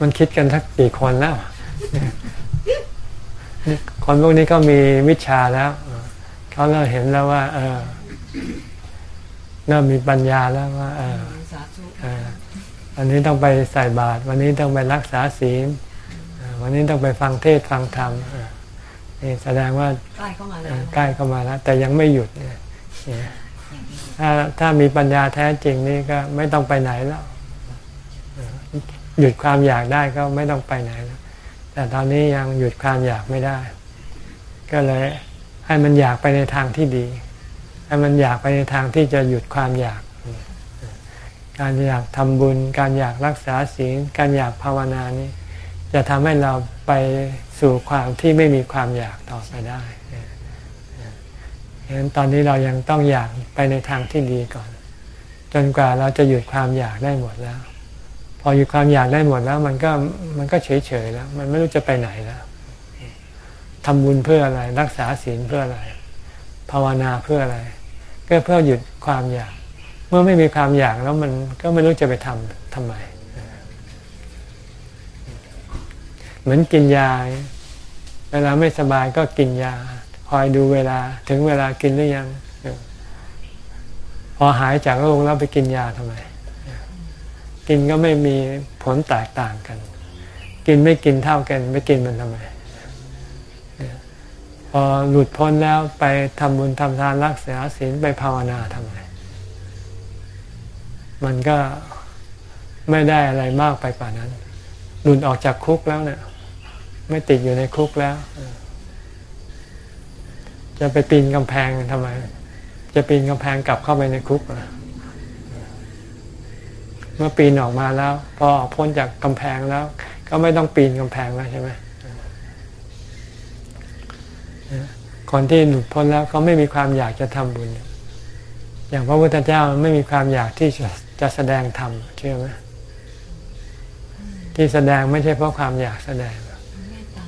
มันคิดกันทักกี่คนแล้วคนพวกนี้ก็มีวิชาแล้วเขาเริ่มเห็นแล้วว่า เออเริ่มมีปัญญาแล้วว่า เออสาธุเออ วันนี้ต้องไปใส่บาตรวันนี้ต้องไปรักษาศีลเออวันนี้ต้องไปฟังเทศน์ฟังธรรมเออนี่แสดงว่าใกล้เข้ามาเอแล้วอใกล้เข้ามาแล้ว แต่ยังไม่หยุดเนี่ยเนี่ยถ้าถ้ามีปัญญาแท้จริงนี่ก็ไม่ต้องไปไหนแล้วเออหยุดความอยากได้ก็ไม่ต้องไปไหนแล้วแต่ตอนนี้ยังหยุดความอยากไม่ได้ ก็เลยให้มันอยากไปในทางที่ดี ให้มันอยากไปในทางที่จะหยุดความอยาก การอยากทำบุญ การอยากรักษาศีล การอยากภาวนานี้ จะทำให้เราไปสู่ความที่ไม่มีความอยากต่อไปได้ฉะนั้นตอนนี้เรายังต้องอยากไปในทางที่ดีก่อน จนกว่าเราจะหยุดความอยากได้หมดแล้ว พอหยุดความอยากได้หมดแล้ว มันก็มันก็เฉยเฉยแล้ว มันไม่รู้จะไปไหนแล้วทำบุญเพื่ออะไร รักษาศีลเพื่ออะไร ภาวนาเพื่ออะไร ก็เพื่อหยุดความอยาก มื่อไม่มีความอยากแล้วมันก็ไม่รู้จะไปทำทำไม เหมือนกินยา เวลาไม่สบายก็กินยา คอยดูเวลาถึงเวลากินหรือยัง พอหายจากโรคแล้วไปกินยาทำไม กินก็ไม่มีผลแตกต่างกัน กินไม่กินเท่ากัน ไม่กินมันทำไมพอหลุดพ้นแล้วไปทำบุญทำทานรักษาศีลไปภาวนาทำไม มันก็ไม่ได้อะไรมากไปกว่านั้น หลุดออกจากคุกแล้วเนี่ย ไม่ติดอยู่ในคุกแล้ว จะไปปีนกำแพงทำไม จะปีนกำแพงกลับเข้าไปในคุกเมื่อปีนออกมาแล้ว พอพ้นจากกำแพงแล้ว ก็ไม่ต้องปีนกำแพงแล้วใช่ไหมคนที่หลุดพ้นแล้วเขาไม่มีความอยากจะทำบุญ อย่างพระพุทธเจ้าไม่มีความอยากที่จะ จะแสดงธรรมเชื่อไหมที่แสดงไม่ใช่เพราะความอยากแสดงเมตตา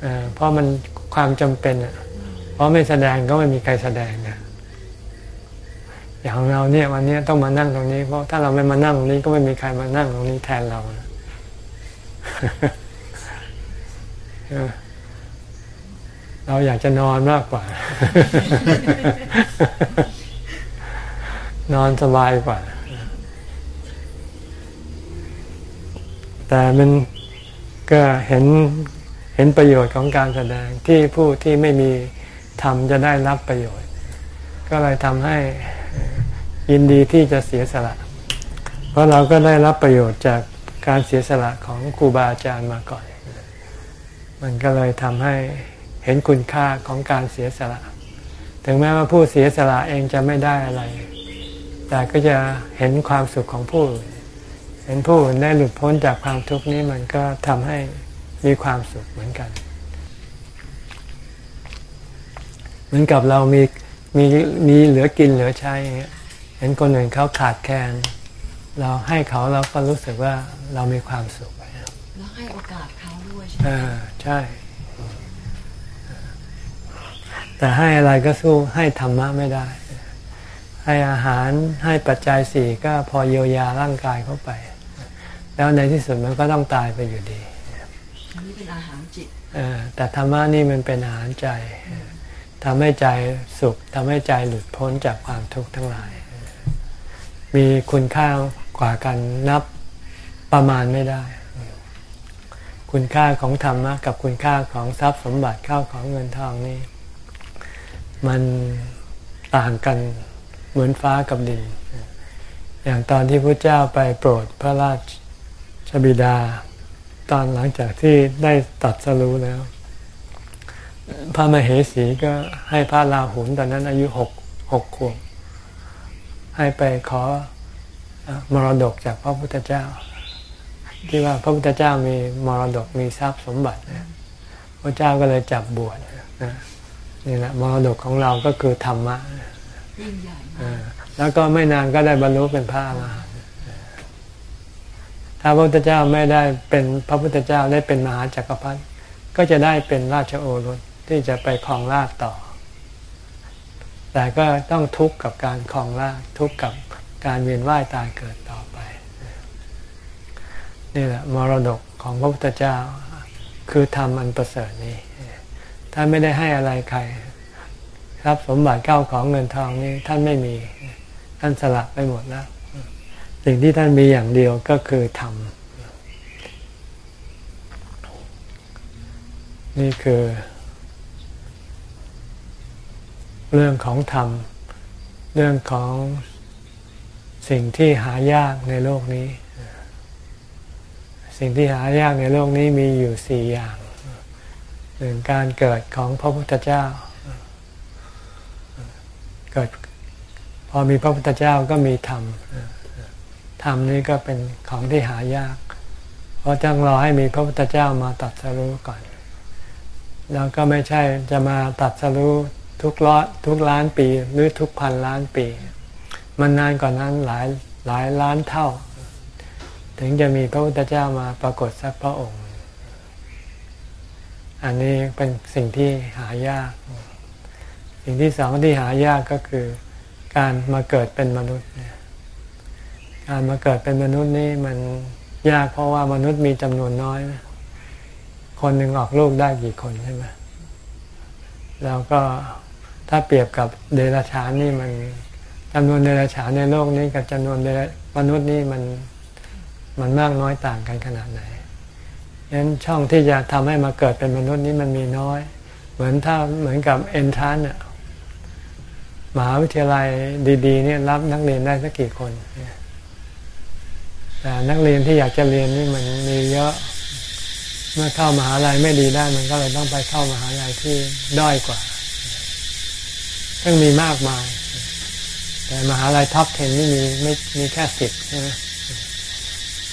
เอ่อเพราะมันความจำเป็นอะเพราะไม่แสดงก็ไม่มีใครแสดงนะอย่างเราเนี่ยวันนี้ต้องมานั่งตรงนี้ เพราะถ้าเราไม่มานั่งตรงนี้ก็ไม่มีใครมานั่งตรงนี้แทนเรานะเออเราอยากจะนอนมากกว่า นอนสบายกว่า แต่มันก็เห็นเห็นประโยชน์ของการแสดงที่ผู้ที่ไม่มีทำจะได้รับประโยชน์ ก็เลยทำให้ยินดีที่จะเสียสละ เพราะเราก็ได้รับประโยชน์จากการเสียสละของครูบาอาจารย์มาก่อน มันก็เลยทำให้เห็นคุณค่าของการเสียสละ ถึงแม้ว่าผู้เสียสละเองจะไม่ได้อะไร แต่ก็จะเห็นความสุขของผู้อื่น เห็นผู้อื่นได้หลุดพ้นจากความทุกข์นี้มันก็ทำให้มีความสุขเหมือนกัน เหมือนกับเรามีมีมีเหลือกินเหลือใช้อย่างเงี้ยเห็นคนอื่นเขาขาดแคลนเราให้เขาเราก็รู้สึกว่าเรามีความสุขแล้วให้โอกาสเขาด้วยใช่ไหมเออใช่ แต่ให้อะไรก็สู้ให้ธรรมะไม่ได้ ให้อาหารให้ปัจจัยสี่ก็พอเยียวยาร่างกายเข้าไป แล้วในที่สุดมันก็ต้องตายไปอยู่ดีอันนี้เป็นอาหารจิตเออแต่ธรรมะนี่มันเป็นอาหารใจทำให้ใจสุขทำให้ใจหลุดพ้นจากความทุกข์ทั้งหลาย มีคุณค่ากว่ากันนับประมาณไม่ได้ คุณค่าของธรรมะกับคุณค่าของทรัพย์สมบัติเข้าของเงินทองนี่มันต่างกันเหมือนฟ้ากับดินอย่างตอนที่พระเจ้าไปโปรดพระราช บิดา ตอนหลังจากที่ได้ตัดสรู้แล้ว พระมเหสีก็ให้พระราหุลตอนนั้นอายุหกหกขวบให้ไปขอเอ่อมรดกจากพระพุทธเจ้า ที่ว่าพระพุทธเจ้ามีมรดกมีทรัพย์สมบัตินะพระเจ้าก็เลยจับบวชนะนี่แหละมรดกของเราก็คือธรรมะยิ่งใหญ่เอมากอแล้วก็ไม่นานก็ได้บรรลุเป็นพระอรหันต์ ถ้าพระพุทธเจ้าไม่ได้เป็นพระพุทธเจ้าได้เป็นมหาจักรพรรดิก็จะได้เป็นราชโอรสที่จะไปครองราชต่อ แต่ก็ต้องทุกข์กับการครองราชทุกข์กับการเวียนว่ายตายเกิดต่อไป นี่แหละมรดกของพระพุทธเจ้าคือธรรมอันประเสริฐนี้ ท่านไม่ได้ให้อะไรใครทรัพย์สมบัติเก้าของเงินทองนี่ท่านไม่มี ท่านสละไปหมดแล้ว สิ่งที่ท่านมีอย่างเดียวก็คือธรรม นี่คือ เรื่องของธรรม เรื่องของสิ่งที่หายากในโลกนี้ สิ่งที่หายากในโลกนี้มีอยู่สี่อย่างหนึ่งการเกิดของพระพุทธเจ้า เกิดพอมีพระพุทธเจ้าก็มีธรรม ธรรมนี้ก็เป็นของที่หายาก เพราะต้องรอให้มีพระพุทธเจ้ามาตัดสรู้ก่อน แล้วก็ไม่ใช่จะมาตัดสรู้ทุกร้อยทุกล้านปีหรือทุกพันล้านปี มันนานกว่านนั้นหลายหลายล้านเท่า ถึงจะมีพระพุทธเจ้ามาปรากฏสักพระองค์ อันนี้เป็นสิ่งที่หายาก สิ่งที่สองที่หายากก็คือการมาเกิดเป็นมนุษย์เนี่ย การมาเกิดเป็นมนุษย์นี่มันยากเพราะว่ามนุษย์มีจำนวนน้อยนะคนหนึ่งออกลูกได้กี่คนใช่ไหมแล้วก็ถ้าเปรียบกับเดรัจฉานนี่มันจำนวนเดรัจฉานในโลกนี้กับจำนวนมนุษย์นี่มันมันมากน้อยต่างกันขนาดไหนฉะนั้นช่องที่จะทำให้มาเกิดเป็นมนุษย์นี้มันมีน้อย เหมือนถ้าเหมือนกับเอนทานเนี่ยมหาวิทยาลัยดี ๆ เนี่ยรับนักเรียนได้สักกี่คน แต่นักเรียนที่อยากจะเรียนนี่มันมีเยอะ เมื่อเข้ามหาลัยไม่ดีได้มันก็เลยต้องไปเข้ามหาลัยที่ด้อยกว่า ซึ่งมีมากมาย แต่มหาลัยท็อป 10 นี่มีไม่มีแค่สิบใช่ไหม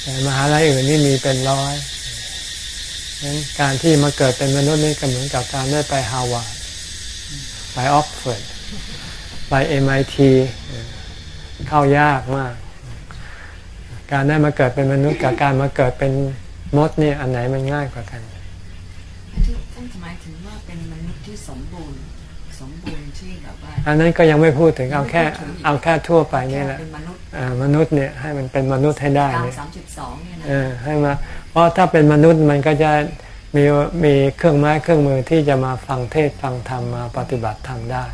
แต่มหาลัยอื่นนี่มีเป็นร้อยนั้นการที่มาเกิดเป็นมนุษย์นี่ก็เหมือนกับการได้ไปฮาวาดไปออกฟอร์ดไป MIT เข้ายากมาก การได้มาเกิดเป็นมนุษย์กับการมาเกิดเป็นมดนี่อันไหนมันง่ายกว่ากันที่ท่านหมายถึงว่าเป็นมนุษย์ที่สมบูรณ์สมบูรณ์ที่แบบว่าอันนั้นก็ยังไม่พูดถึงเอาแค่ไม่พูดถึงเอาแค่ทั่วไปนี่แหละเป็นมนุษย์อ่ามนุษย์เนี่ยให้มันเป็นมนุษย์ให้ได้ตามเนี่ยสามสิบสองเนี่ยนะเออให้มาเพราะถ้าเป็นมนุษย์มันก็จะมีมีเครื่องไม้เครื่องมือที่จะมาฟังเทศฟังธรรมมาปฏิบัติธรรมได้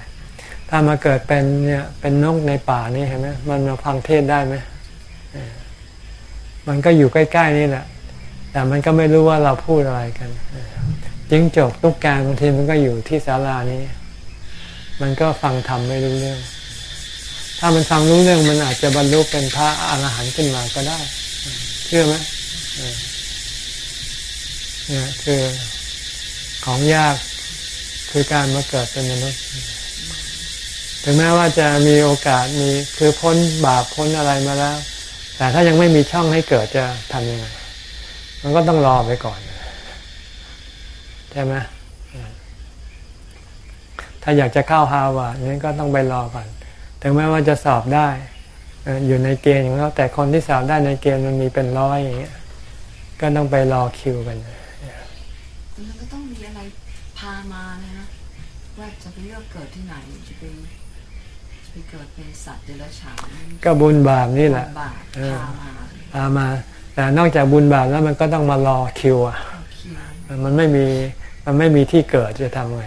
ถ้ามาเกิดเป็นเนี่ยเป็นนกในป่านี่เห็นไหมมันมาฟังเทศได้ไหมเออ มันก็อยู่ใกล้ ๆ นี่แหละ แต่มันก็ไม่รู้ว่าเราพูดอะไรกันจิ้งจกตุ๊กแกบางทีมันก็อยู่ที่ศาลานี้ มันก็ฟังธรรมไม่รู้เรื่อง ถ้ามันฟังรู้เรื่องมันอาจจะบรรลุเป็นพระอรหันต์ขึ้นมาก็ได้ เชื่อไหมเนี่ยคือของยากคือการมาเกิดเป็นมนุษย์ ถึงแม้ว่าจะมีโอกาสมีคือพ้นบาปพ้นอะไรมาแล้ว แต่ถ้ายังไม่มีช่องให้เกิดจะทำยังไง มันก็ต้องรอไปก่อน ใช่ไหมถ้าอยากจะเข้าฮาวาดนี่ก็ต้องไปรอก่อน ถึงแม้ว่าจะสอบได้ อยู่ในเกณฑ์ของเขาแต่คนที่สอบได้ในเกณฑ์มันมีเป็นร้อยอย่างเงี้ย ก็ต้องไปรอคิวกันมันก็ต้องมีอะไรพามานะฮะว่าจะไปเลือกเกิดที่ไหน ไปจะไปเกิดเป็นสัตว์เดรัจฉานก็บุญบาปนี่แหละบาปเออพามาพามาแต่นอกจากบุญบาปแล้วมันก็ต้องมารอคิวอะคิวมันไม่มีมันไม่มีที่เกิดจะทำไง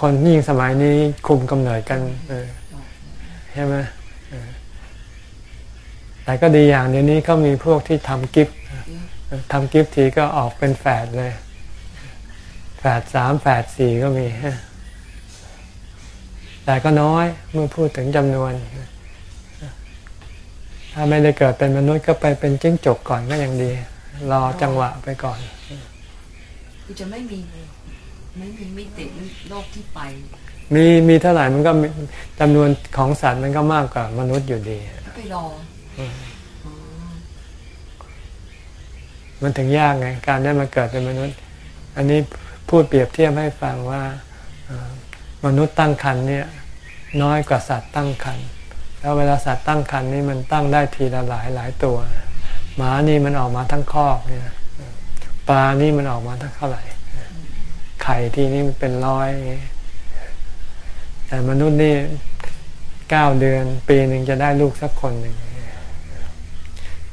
คนยิ่งสมัยนี้คุมกำเนิดกันเออใช่ไหมเออแต่ก็ดีอย่างเดี๋ยวนี้ก็มีพวกที่ทำกิฟต์เออทำกิฟต์ทีก็ออกเป็นแฝดเลย แฝดสามแฝดสี่ก็มีฮะ แต่ก็น้อยเมื่อพูดถึงจำนวน ถ้าไม่ได้เกิดเป็นมนุษย์ก็ไปเป็นจิ้งจกก่อนก็ยังดี รอจังหวะไปก่อนคือจะไม่มีไม่มีมิติหรือโลกที่ไป มีมีเท่าไหร่มันก็มีจำนวนของสัตว์มันก็มากกว่ามนุษย์อยู่ดีไปรอออ๋อมันถึงยากไงการได้มาเกิดเป็นมนุษย์ อันนี้พูดเปรียบเทียบให้ฟังว่าเอ่อ มนุษย์ตั้งครรภ์เนี่ยน้อยกว่าสัตว์ตั้งครรภ์แล้วเวลาสัตว์ตั้งครรภ์นี่มันตั้งได้ทีละหลายหลายตัวหมานี่มันออกมาทั้งคอกเนี่ยปลานี่มันออกมาทั้งเท่าไหร่ไข่ที่นี่มันเป็นร้อยแต่มนุษย์นี่เก้าเดือนปีหนึ่งจะได้ลูกสักคนหนึ่ง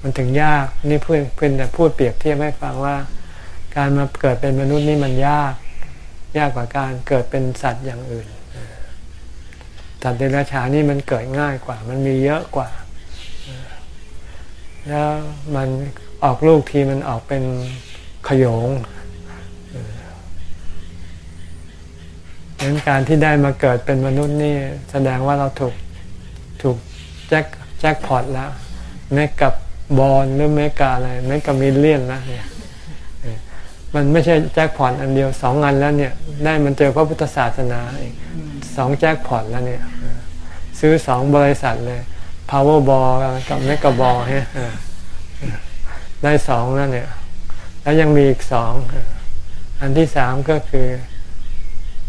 มันถึงยากนี่เพื่อนเพื่อนแต่พูดเปรียบเทียบให้ฟังว่า การมาเกิดเป็นมนุษย์นี่มันยาก ยากกว่าการเกิดเป็นสัตว์อย่างอื่น สัตว์เดรัจฉานนี่มันเกิดง่ายกว่า มันมีเยอะกว่า แล้วมันออกลูกทีมันออกเป็นขยงดังนั้นการที่ได้มาเกิดเป็นมนุษย์นี่แสดงว่าเราถูกถูกแจ็คแจ็คพอตแล้วเมกกับ บอลหรือเมกาอะไรเมกะมิเลียนแล้วเนี่ย มันไม่ใช่แจ็คพอตอันเดียวสองอันแล้วเนี่ย ได้มันเจอพระพุทธศาสนาอีกสองแจ็คพอตแล้วเนี่ย ซื้อสองบริษัทเลย Powerball กับเมกะบอลฮะได้สองแล้วเนี่ย แล้วยังมีอีกสองอออันที่สามก็คือ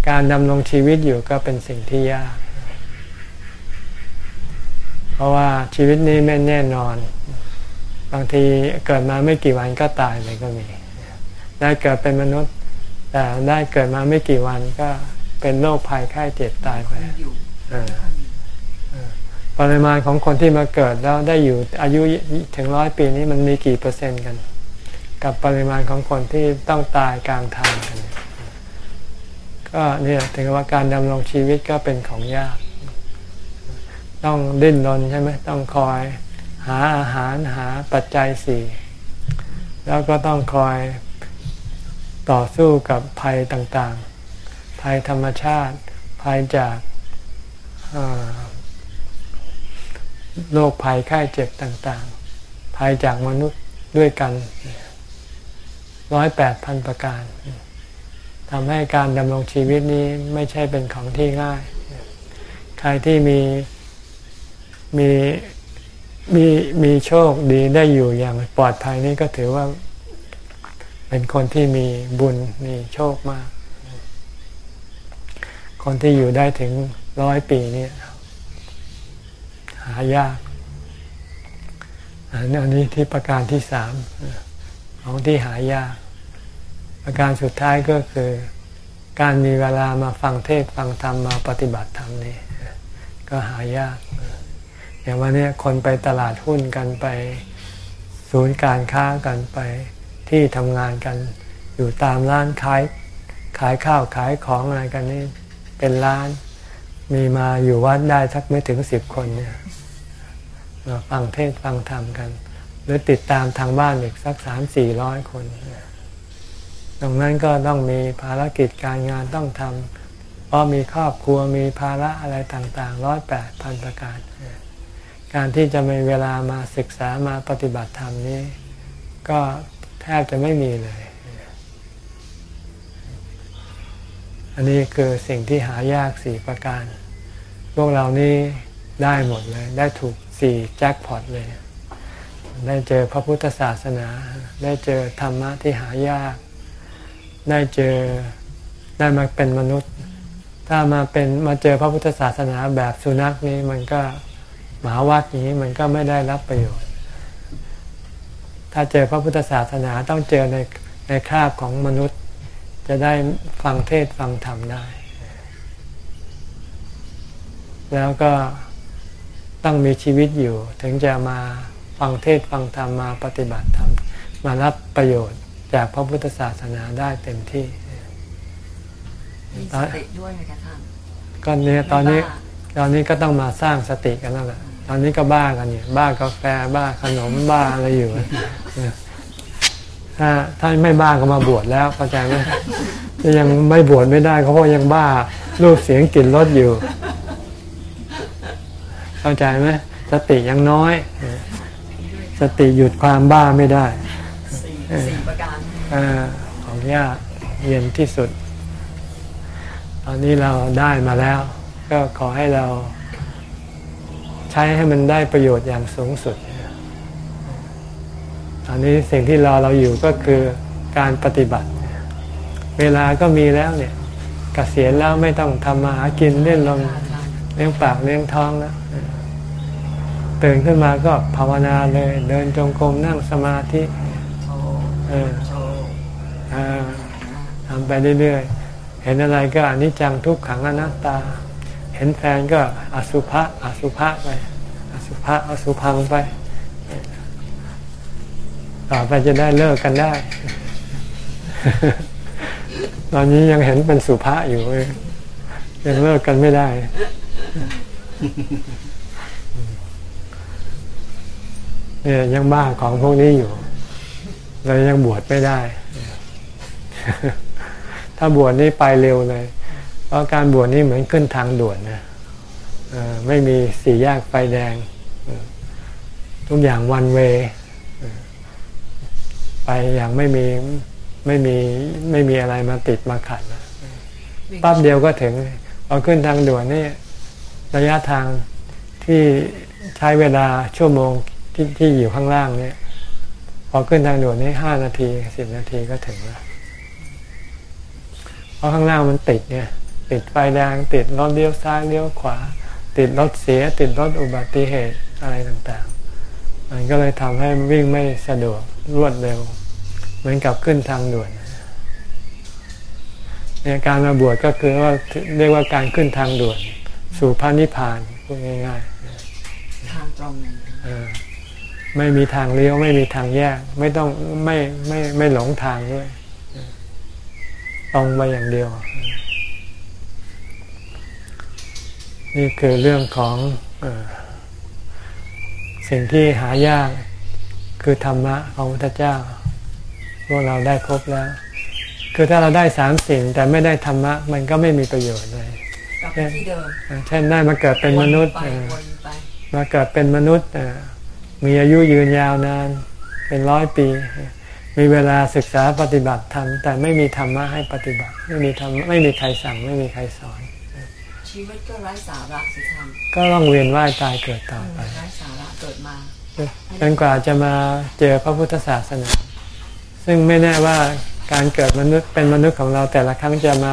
การดำรงชีวิตอยู่ก็เป็นสิ่งที่ยาก เพราะว่าชีวิตนี้ไม่แน่นอน บางทีเกิดมาไม่กี่วันก็ตายเลยก็มี ได้เกิดเป็นมนุษย์ แต่ได้เกิดมาไม่กี่วันก็เป็นโรคภัยไข้เจ็บตายไปคนอยู่เออปริมาณของคนที่มาเกิดแล้วได้อยู่อายุถึงร้อยปีนี้มันมีกี่เปอร์เซ็นต์กัน กับปริมาณของคนที่ต้องตายกลางทางกัน ก็เนี่ยถึงว่าการดำรงชีวิตก็เป็นของยาก ต้องดิ้นรนใช่ไหมต้องคอยหาอาหารหาปัจจัยสี่แล้วก็ต้องคอย ต่อสู้กับภัยต่างๆ ภัยธรรมชาติ ภัยจากโรคภัยไข้เจ็บต่างๆ ภัยจากมนุษย์ด้วยกันร้อยแปดพันประการทำให้การดำรงชีวิตนี้ไม่ใช่เป็นของที่ง่าย ใครที่มีมีมีมีโชคดีได้อยู่อย่างปลอดภัยนี่ก็ถือว่า เป็นคนที่มีบุญมีโชคมาก คนที่อยู่ได้ถึงร้อยปีเนี่ยหายากอันนี้อันนี้ที่ประการที่สามของที่หายาก ประการสุดท้ายก็คือ การมีเวลามาฟังเทศฟังธรรมมาปฏิบัติธรรมนี่ก็หายากอย่างวันนี้คนไปตลาดหุ้นกันไป ศูนย์การค้ากันไป ที่ทำงานกัน อยู่ตามร้านขายขายข้าวขายของอะไรกันนี่เป็นร้าน มีมาอยู่วัดได้สักไม่ถึงสิบคนเนี่ยมาฟังเทศฟังธรรมกัน หรือติดตามทางบ้านอีกสักสามสี่ร้อยคน ตรงนั้นก็ต้องมีภารกิจการงานต้องทราะมีครอบครัวมีภาระอะไรต่างๆร้อยแปดพันประการ การที่จะมีเวลามาศึกษามาปฏิบัติธรรมนี้ ก็ แทบจะไม่มีเลย อันนี้คือสิ่งที่หายากสี่ประการ พวกเรานี่ได้หมดเลย ได้ถูกสี่แจ็คพอตเลย ได้เจอพระพุทธศาสนา ได้เจอธรรมะที่หายาก ได้เจอได้มาเป็นมนุษย์ ถ้ามาเป็นมาเจอพระพุทธศาสนาแบบสุนัขนี้มันก็หมาวัดนี้มันก็ไม่ได้รับประโยชน์ ถ้าเจอพระพุทธศาสนาต้องเจอในในคราบของมนุษย์ จะได้ฟังเทศฟังธรรมได้ แล้วก็ต้องมีชีวิตอยู่ ถึงจะมาฟังเทศฟังธรรมมาปฏิบัติธรรม มารับประโยชน์จากพระพุทธศาสนาได้เต็มที่มีสติด้วยไหมคะท่านก็เนี่ยตอนนี้ไม่บ้าตอนนี้ก็ต้องมาสร้างสติกันแล้วแหละ ตอนนี้ก็บ้ากันเนี่ยบ้ากาแฟบ้าขนมบ้าอะไรอยู่เนี่ยถ้าถ้าไม่บ้าก็มาบวชแล้วเข้าใจไหมถ้ายังไม่บวชไม่ได้เขาเพราะยังบ้ารูปเสียงกลิ่นรสอยู่ เข้าใจไหมสติยังน้อย สติหยุดความบ้าไม่ได้สี่สี่ประการอาของยากเย็นที่สุด ตอนนี้เราได้มาแล้ว ก็ขอให้เรา ใช้ให้มันได้ประโยชน์อย่างสูงสุดตอนนี้สิ่งที่รอเราอยู่ก็คือการปฏิบัติ เวลาก็มีแล้วเนี่ยกเกษียณแล้วไม่ต้องทำมาหากินเล่นลมเลี้ยงปากเลี้ยงท้องแล้วตื่นขึ้นมาก็ภาวนาเลย เดินจงกรมนั่งสมาธิทำไปเรื่อยๆ เห็นอะไรก็อนิจจังทุกขังอนัตตา ห็นแฟนก็อสุภะอสุภะไป อสุภะอสุพังไป ต่อไปจะได้เลิกกันได้ ตอนนี้ยังเห็นเป็นสุภะอยู่ยังเลิกกันไม่ได้ เนี่ยยังบ้าของพวกนี้อยู่เรายังบวชไม่ได้ ถ้าบวชนี่ไปเร็วเลย ราะการบวชนี่เหมือนขึ้นทางด่วนนะไม่มีสี่แยกไฟแดง ทุกอย่างวันเวไปอย่างไม่มีไม่มีไม่มีอะไรมาติดมาขัดนะปั๊บเดียวก็ถึงพอขึ้นทางด่วนนี่ระยะทางที่ใช้เวลาชั่วโมงที่ที่อยู่ข้างล่างเนี่ยพอขึ้นทางด่วนนี่ห้านาทีสิบนาทีก็ถึงแล้วเพราะข้างล่างมันติดเนี่ย ติดไฟแดง ติดรถเลี้ยวซ้ายเลี้ยวขวา ติดรถเสีย ติดรถอุบัติเหตุอะไรต่างๆ มันก็เลยทำให้วิ่งไม่สะดวกรวดเร็ว เหมือนกับขึ้นทางด่วนเนี่ยการมาบวชก็คือว่าเรียกว่าการขึ้นทางด่วน สู่พระนิพพานพูดง่ายทางตรงเลยๆเออไม่มีทางเลี้ยวไม่มีทางแยก ไม่ต้องไม่ไม่ไม่หลงทางด้วยตรงไปอย่างเดียว นี่คือเรื่องของเออสิ่งที่หายากคือธรรมะของพระพุทธเจ้า พวกเราได้ครบแล้ว คือถ้าเราได้สามสิ่งแต่ไม่ได้ธรรมะ มันก็ไม่มีประโยชน์เลยกลับไปที่เดิมเออเช่นได้มาเกิดเป็นมนุษย์วนไปเออวนไปมาเกิดเป็นมนุษย์เอ่อมีอายุยืนยาวนาน เป็นร้อยปี มีเวลาศึกษาปฏิบัติธรรมแต่ไม่มีธรรมะให้ปฏิบัติ ไม่มีธรรมะไม่มีใครสั่งไม่มีใครสอน ชีวิตก็ไร้สาระสิท่านก็ต้องเวียนว่ายตายเกิดต่อไปไร้สาระเกิดมาจนกว่าจะมาเจอพระพุทธศาสนา ซึ่งไม่แน่ว่าการเกิดมนุษย์เป็นมนุษย์ของเราแต่ละครั้งจะมา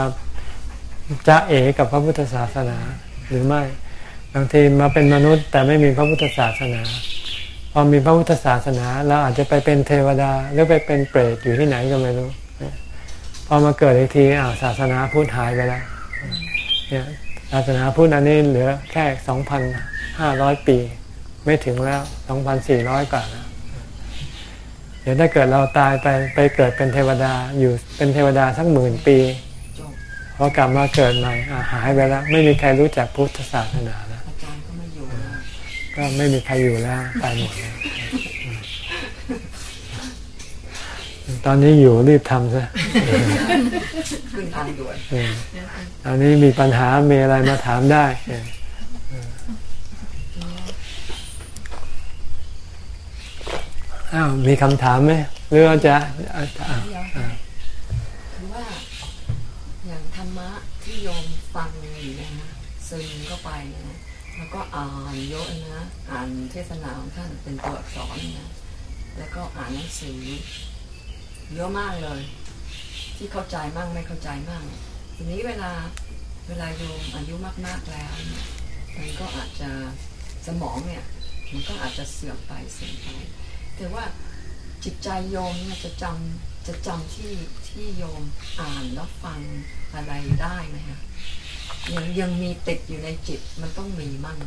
จะเอกับพระพุทธศาสนาหรือไม่บางทีมาเป็นมนุษย์แต่ไม่มีพระพุทธศาสนา พอมีพระพุทธศาสนาเราอาจจะไปเป็นเทวดาหรือไปเป็นเปรตอยู่ที่ไหนก็ไม่รู้พอมาเกิดอีกทีอ้าวศาสนาพุทธหายไปแล้วเนี่ย ศาสนาพุทธอันนี้เหลือแค่สองพันห้าร้อยปี ไม่ถึงแล้วสองพันสี่ร้อยกว่าแล้วเดี๋ยวถ้าเกิดเราตายไปไปเกิดเป็นเทวดาอยู่เป็นเทวดาสักหมื่นปีพอกลับมาเกิดใหม่หายไปแล้ว ไม่มีใครรู้จักพุทธศาสนาแล้วก็ไม่มีใครอยู่แล้วตายหมดแล้วอืม ตอนนี้อยู่รีบทำซะขึ้นทางด่วนเออตอนนี้มีปัญหามีอะไรมาถามได้เอออ้าวมีคำถามไหมหรือว่าจะอะอะเดียวคือว่า อย่างธรรมะที่โยมฟังอยู่เนยนะซึมเข้าไปนะแล้วก็อ่านเยอะนะ อ่านเทศนาของท่านเป็นตัวอักษรนะ แล้วก็อ่านหนังสือ เยอะมากเลย ที่เข้าใจมั่งไม่เข้าใจมั่งทีนี้เวลาเวลาโยมอายุมากๆแล้วเนี่ยมันก็อาจจะสมองเนี่ยมันก็อาจจะเสื่อมไปเสื่อมไปแต่ว่าจิตใจโยมเนี่ยจะจำจะจำที่ที่โยมอ่านแล้วฟังอะไรได้ไหมคะยังยังมีติดอยู่ในจิตมันต้องมีมั่ง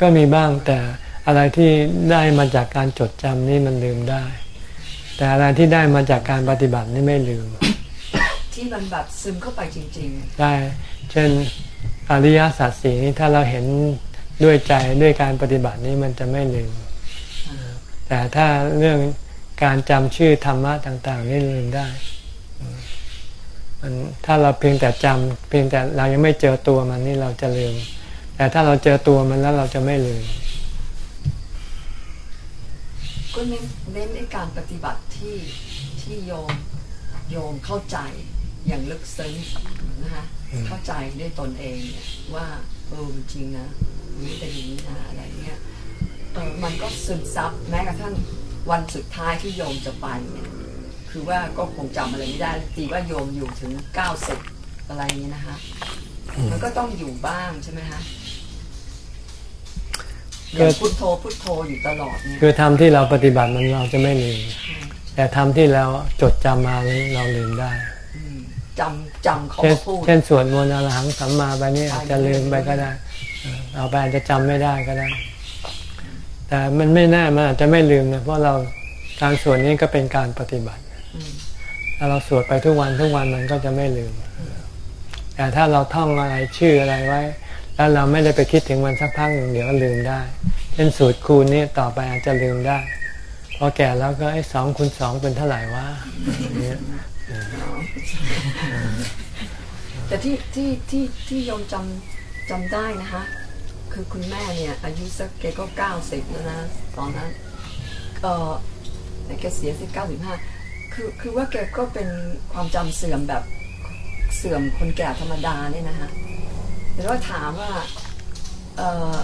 ก็มีบ้างแต่อะไรที่ได้มาจากการจดจำนี่มันลืมได้ แต่อะไรที่ได้มาจากการปฏิบัตินี่ไม่ลืม ที่มันแบบซึมเข้าไปจริงได้เช่นอริยสัจสีนี่ถ้าเราเห็นด้วยใจด้วยการปฏิบัตินี่มันจะไม่ลืม แต่ถ้าเรื่องการจำชื่อธรรมะต่าง ๆ นี่ลืมได้มันถ้าเราเพียงแต่จำเพียงแต่เรายังไม่เจอตัวมันนี่เราจะลืม แต่ถ้าเราเจอตัวมันแล้วเราจะไม่ลืมๆ ก็เน้นเน้นในการปฏิบัติที่ที่โยมโยมเข้าใจอย่างลึกซึ้งนะคะเข้าใจด้วยตนเองเนี่ยว่าเออมันจริงนะนี่แต่อย่างนี้นะอะไรเงี้ยเออมันก็ซึมซับแม้กระทั่งวันสุดท้ายที่โยมจะไปเนี่ยคือว่าก็คงจำอะไรไม่ได้ตีว่าโยมอยู่ถึงเก้าสิบอะไรอย่างนี้นะคะมันก็ต้องอยู่บ้างใช่ไหมคะ อย่างพุทโธพุทโธอยู่ตลอดเนี่ยคือทำที่เราปฏิบัติมันเราจะไม่ลืมแต่ทำที่เราจดจำมานี่เราลืมได้อืมจำจำเขาเช่นพูดเช่นสวดมนต์อรหังสัมมาไปนี่อาจจะลืมไปก็ได้เออเอาไปอาจจะจำไม่ได้ก็ได้ แต่มันไม่แน่มันอาจจะไม่ลืมนะเพราะเราการสวดนี้ก็เป็นการปฏิบัติอืมถ้าเราสวดไปทุกวันทุกวันมันก็จะไม่ลืม แต่ถ้าเราท่องอะไรชื่ออะไรไว้ แล้วเราไม่ได้ไปคิดถึงมันสักพักหนึ่งเดี๋ยวลืมได้ เช่นสูตรคูณนี่ต่อไปอาจจะลืมได้ พอแก่แล้วก็ไอ้สองคูณสองเป็นเท่าไหร่วะเงี้ยแต่ที่ที่ที่ที่โยมจำจำได้นะคะ คือคุณแม่เนี่ย อายุสักแกก็เก้าสิบแล้วนะตอนนั้นเออแต่แกเสียสิเก้าสิบห้าคือคือว่าแกก็เป็นความจำเสื่อมแบบเสื่อมคนแก่ธรรมดาเนี่ยนะคะ แต่ว่าถามว่าเออ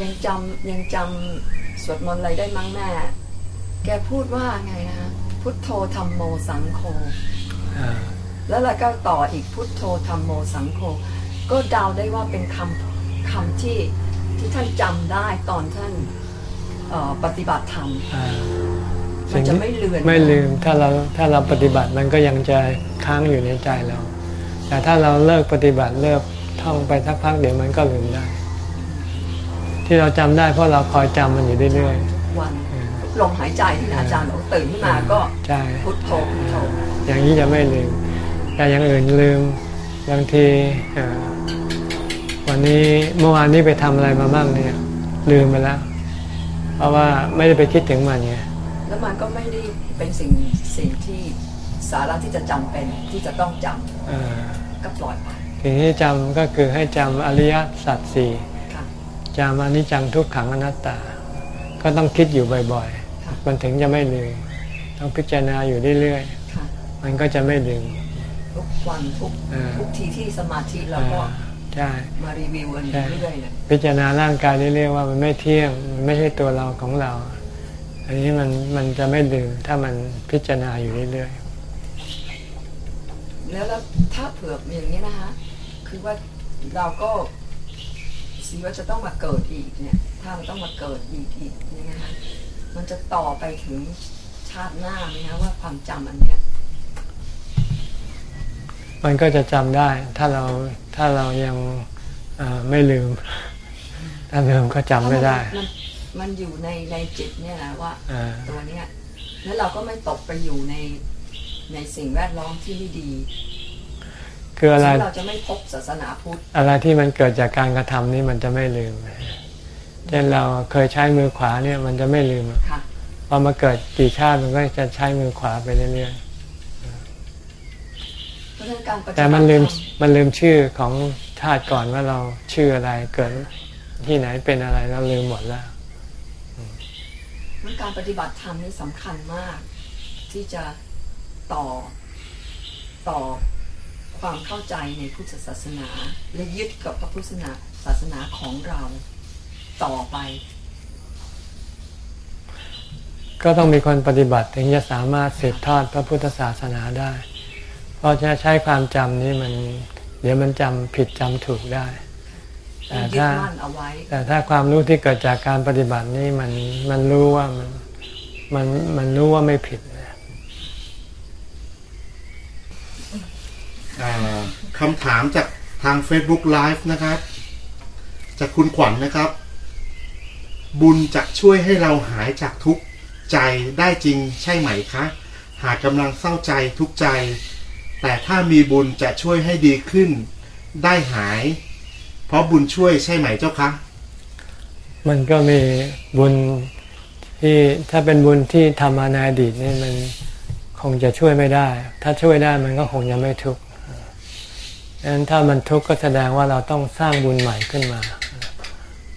ยังจำยังจำสวดมนต์อะไรได้มั้งแม่ แกพูดว่าไงนะคะพุทโธธรรมโมสังโฆอ่าแล้วเราก็ต่ออีกพุทโธธรรมโมสังโฆก็เดาได้ว่าเป็นคำคำที่ที่ท่านจำได้ตอนท่านเอ่อปฏิบัติธรรมอ่ามันจะไม่เลือนไม่ลืมถ้าเราถ้าเราปฏิบัติมันก็ยังจะค้างอยู่ในใจเรา แต่ถ้าเราเลิกปฏิบัติเลิก ท่องไปสักพักเดี๋ยวมันก็ลืมได้ ที่เราจำได้เพราะเราคอยจำมันอยู่เรื่อยทุกวันทุกลมหายใจที่อาจารย์บอกตื่นขึ้นมาก็ๆใช่พุทโธพุทโธอย่างนี้จะไม่ลืม แต่อย่างอื่นลืมบางทีเอ่อวันนี้เมื่อวานนี้ไปทำอะไรมาบ้างเนี่ย ลืมไปแล้ว เพราะว่าไม่ได้ไปคิดถึงมันไงแล้วมันก็ไม่ได้เป็นสิ่งสิ่งที่สาระที่จะจำเป็นที่จะต้องจำเอ่อก็ปล่อยไป สิ่งที่จำก็คือให้จำอริยสัจสี่ค่ะจำอนิจจังทุกขังอนัตตา ก็ต้องคิดอยู่บ่อยค่ะๆมันถึงจะไม่ลืมต้องพิจารณาอยู่เรื่อยค่ะๆมันก็จะไม่ลืมทุกวันทุกอ่าทุกทีที่สมาธิเราก็อ่าใช่มารีวิวกันใช่เรื่อยๆเลยพิจารณาร่างกายเรื่อยๆว่ามันไม่เที่ยงมันไม่ใช่ตัวเราของเรา อันนี้มันมันจะไม่ลืมถ้ามันพิจารณาอยู่เรื่อยแล้วแล้วถ้าเผื่ออย่างนี้นะคะ คือว่าเราก็สีว่าจะต้องมาเกิดอีกเนี่ย ถ้ามันต้องมาเกิดอีกอีกเนี่ยนะคะมันจะต่อไปถึงชาติหน้าไหมคะว่าความจำอันเนี้ยๆมันก็จะจำได้ถ้าเราถ้าเรายังเอ่อไม่ลืม ถ้าลืมก็จำไม่ได้เพราะมันมันมันอยู่ในในจิตเนี่ยนะว่าอ่าตัวเนี้ยแล้วเราก็ไม่ตกไปอยู่ในในสิ่งแวดล้อมที่ไม่ดี คืออะไรซึ่งเราจะไม่พบศาสนาพุทธอะไรที่มันเกิดจากการกระทำนี่มันจะไม่ลืมเช่นเราเคยใช้มือขวาเนี่ยมันจะไม่ลืมค่ะพอมาเกิดกี่ชาติมันก็จะใช้มือขวาไปเรื่อยราะฉะนั้นการปฏิบัติแต่มันลืมธรรมันลืมชื่อของชาติก่อนว่าเราชื่ออะไรเกิดที่ไหนเป็นอะไรเราลืมหมดแล้วมันการปฏิบัติธรรมนี่สำคัญมาก ที่จะต่อต่อ ความเข้าใจในพุทธศาสนา และยึดกับพระพุทธศาสนาศาสนาของเราต่อไป ก็ต้องมีคนปฏิบัติถึงจะสามารถสืบทอดพระพุทธศาสนาได้ เพราะจะใช้ความจำนี้มัน เดี๋ยวมันจำผิดจำถูกได้ แต่ยึดถ้ามั่นเอาไว้แต่ถ้าความรู้ที่เกิดจากการปฏิบัตินี่มันมันรู้ว่ามันมันมันรู้ว่าไม่ผิดนะ อ่าคำถามจากทาง Facebook Live นะครับ จากคุณขวัญนะครับ บุญจะช่วยให้เราหายจากทุกข์ใจได้จริงใช่ไหมคะ หากกำลังเศร้าใจทุกข์ใจ แต่ถ้ามีบุญจะช่วยให้ดีขึ้น ได้หาย เพราะบุญช่วยใช่ไหมเจ้าคะ มันก็มีบุญที่ถ้าเป็นบุญที่ทำมาในอดีตนี่มันคงจะช่วยไม่ได้ ถ้าช่วยได้มันก็คงจะไม่ทุกข์ ดังนั้นถ้ามันทุกข์ก็แสดงว่าเราต้องสร้างบุญใหม่ขึ้นมา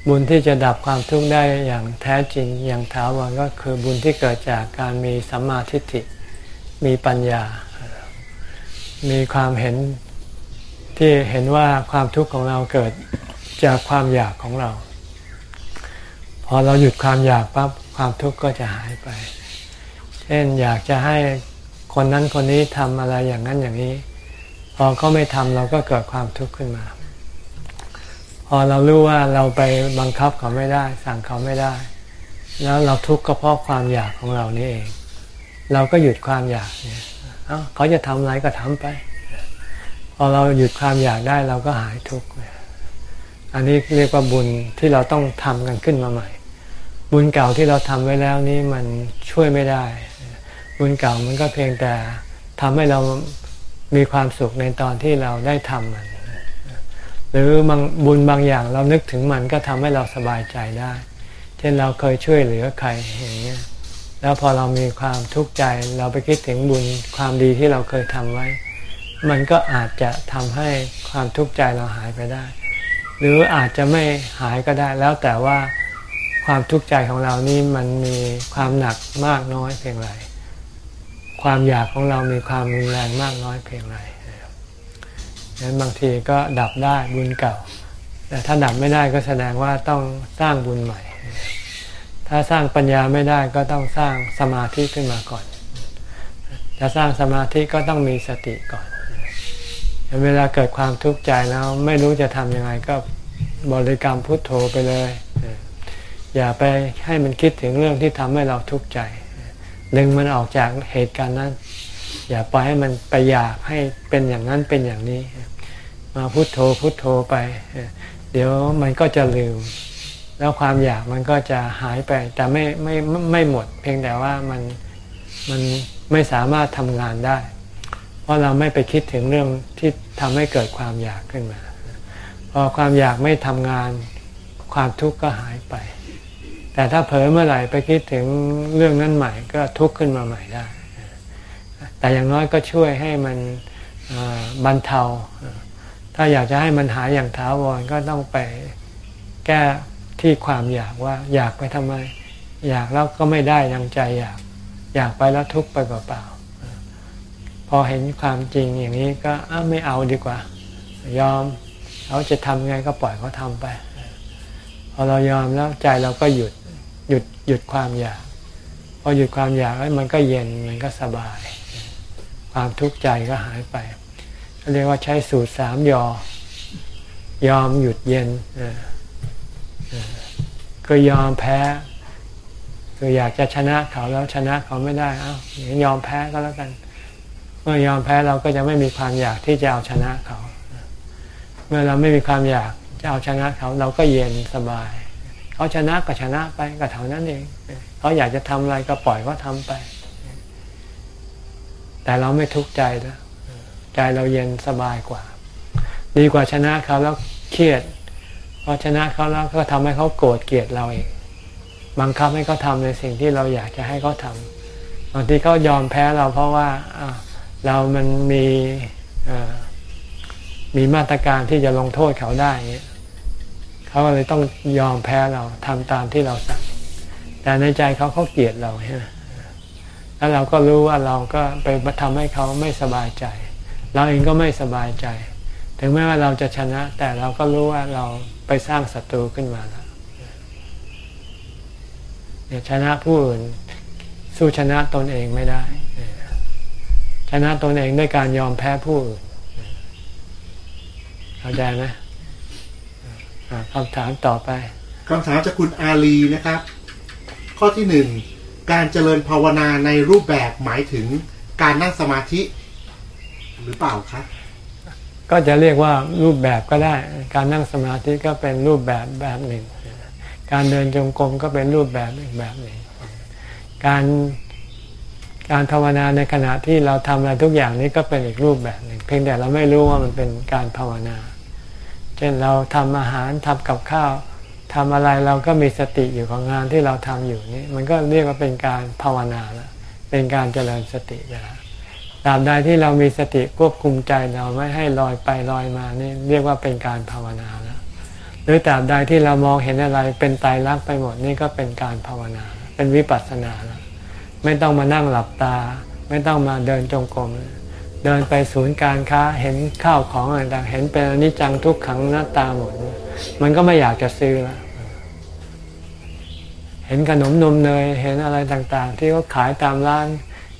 บุญที่จะดับความทุกข์ได้อย่างแท้จริงอย่างถาวรก็คือบุญที่เกิดจากการมีสัมมาทิฏฐิมีปัญญา มีความเห็นที่เห็นว่าความทุกข์ของเราเกิดจากความอยากของเรา พอเราหยุดความอยากปั๊บความทุกข์ก็จะหายไป เช่นอยากจะให้คนนั้นคนนี้ทำอะไรอย่างนั้นอย่างนี้ พอเขาไม่ทำเราก็เกิดความทุกข์ขึ้นมา พอเรารู้ว่าเราไปบังคับเขาไม่ได้ สั่งเขาไม่ได้ แล้วเราทุกข์ก็เพราะความอยากของเรานี่เอง เราก็หยุดความอยากเนี่ยเขาจะทำอะไรก็ทำไป พอเราหยุดความอยากได้เราก็หายทุกข์อันนี้เรียกว่าบุญที่เราต้องทำกันขึ้นมาใหม่ บุญเก่าที่เราทำไว้แล้วนี่มันช่วยไม่ได้ บุญเก่ามันก็เพียงแต่ทำให้เรา มีความสุขในตอนที่เราได้ทำมัน หรือบางบุญบางอย่างเรานึกถึงมันก็ทำให้เราสบายใจได้ เช่นเราเคยช่วยเหลือใครอย่างเงี้ยแล้วพอเรามีความทุกข์ใจเราไปคิดถึงบุญความดีที่เราเคยทำไว้ มันก็อาจจะทำให้ความทุกข์ใจเราหายไปได้ หรืออาจจะไม่หายก็ได้แล้วแต่ว่าความทุกข์ใจของเรานี่มันมีความหนักมากน้อยเพียงไร ความอยากของเรามีความรุนแรงมากน้อยเพียงไรดังนั้นบางทีก็ดับได้บุญเก่า แต่ถ้าดับไม่ได้ก็แสดงว่าต้องสร้างบุญใหม่ ถ้าสร้างปัญญาไม่ได้ก็ต้องสร้างสมาธิขึ้นมาก่อน จะสร้างสมาธิก็ต้องมีสติก่อน เวลาเกิดความทุกข์ใจแล้วไม่รู้จะทำยังไงก็บริกรรมพุทโธไปเลย อย่าไปให้มันคิดถึงเรื่องที่ทำให้เราทุกข์ใจ ดึงมันออกจากเหตุการณ์นั้น อย่าปล่อยให้มันไปอยากให้เป็นอย่างนั้นเป็นอย่างนี้ มาพุทโธพุทโธไป เดี๋ยวมันก็จะลืม แล้วความอยากมันก็จะหายไป แต่ไม่ไม่ไม่ไม่หมด เพียงแต่ว่ามันมันไม่สามารถทำงานได้ เพราะเราไม่ไปคิดถึงเรื่องที่ทำให้เกิดความอยากขึ้นมา พอความอยากไม่ทำงาน ความทุกข์ก็หายไป แต่ถ้าเผลอเมื่อไหร่ไปคิดถึงเรื่องนั้นใหม่ก็ทุกข์ขึ้นมาใหม่ได้ แต่อย่างน้อยก็ช่วยให้มันบรรเทา ถ้าอยากจะให้มันหายอย่างถาวรก็ต้องไปแก้ที่ความอยากว่าอยากไปทำไม อยากแล้วก็ไม่ได้ดังใจอยาก อยากไปแล้วทุกข์ไปเปล่าๆพอเห็นความจริงอย่างนี้ก็ไม่เอาดีกว่า ยอมเขาจะทำไงก็ปล่อยเขาทำไป พอเรายอมแล้วใจเราก็หยุด หยุดความอยากพอหยุดความอยากแล้วมันก็เย็นมันก็สบาย ความทุกข์ใจก็หายไปเรียกว่าใช้สูตรสามยอยอมหยุดเย็นก็ยอมแพ้คืออยากจะชนะเขาแล้วชนะเขาไม่ได้เอา้ายอมแพ้ก็แล้วกัน เมื่อยอมแพ้เราก็จะไม่มีความอยากที่จะเอาชนะเขา เมื่อเราไม่มีความอยากจะเอาชนะเขา เราก็เย็นสบาย เขาชนะก็ชนะไปก็เท่านั้นเองเขาอยากจะทำอะไรก็ปล่อยเขาทาไป แต่เราไม่ทุกข์ใจแล้วใจเราเย็นสบายกว่า ดีกว่าชนะเขาแล้วเครียดพอชนะเขาแล้วก็ทำให้เขาโกรธเกลียดเราเองบังคับให้เขาทาในสิ่งที่เราอยากจะให้เขาทำบางทีเขายอมแพ้เราเพราะว่าเรามันมีมีมาตรการที่จะลงโทษเขาได้เงี้ย เขาก็เลยต้องยอมแพ้เราทำตามที่เราสั่ง แต่ในใจเขาเขาเกลียดเราใช่ไหมแล้วเราก็รู้ว่าเราก็ไปทำให้เขาไม่สบายใจ เราเองก็ไม่สบายใจ ถึงแม้ว่าเราจะชนะ แต่เราก็รู้ว่าเราไปสร้างศัตรูขึ้นมาแล้วเนี่ยชนะผู้อื่นสู้ชนะตนเองไม่ได้ชนะตนเองด้วยการยอมแพ้ผู้อื่นเข้าใจไหม คำถามต่อไปคำถามจากคุณอาลีนะครับ ข้อที่หนึ่งการเจริญภาวนาในรูปแบบหมายถึงการนั่งสมาธิ หรือเปล่าคะก็จะเรียกว่ารูปแบบก็ได้ การนั่งสมาธิก็เป็นรูปแบบแบบหนึ่ง การเดินจงกรมก็เป็นรูปแบบอีกแบบหนึ่ง การการภาวนาในขณะที่เราทำอะไรทุกอย่างนี้ก็เป็นอีกรูปแบบหนึ่ง เพียงแต่เราไม่รู้ว่ามันเป็นการภาวนา เช่นเราทำอาหารทำกับข้าวทำอะไรเราก็มีสติอยู่ของงานที่เราทำอยู่นี่มันก็เรียกว่าเป็นการภาวนาแล้วเป็นการเจริญสติไปแล้วตราบใดที่เรามีสติควบคุมใจเราไม่ให้ลอยไปลอยมานี่เรียกว่าเป็นการภาวนาแล้วหรือตราบใดที่เรามองเห็นอะไรเป็นไตรลักไปหมดนี่ก็เป็นการภาวนา เป็นวิปัสสนาแล้วไม่ต้องมานั่งหลับตา ไม่ต้องมาเดินจงกรมเเดินไปศูนย์การค้าเห็นข้าวของอะไรต่างเห็นเป็นอนิจจังทุกขังหน้าตาหมด มันก็ไม่อยากจะซื้อละเห็นขนมนมเนยเห็นอะไรต่างๆ ที่เขาขายตามร้าน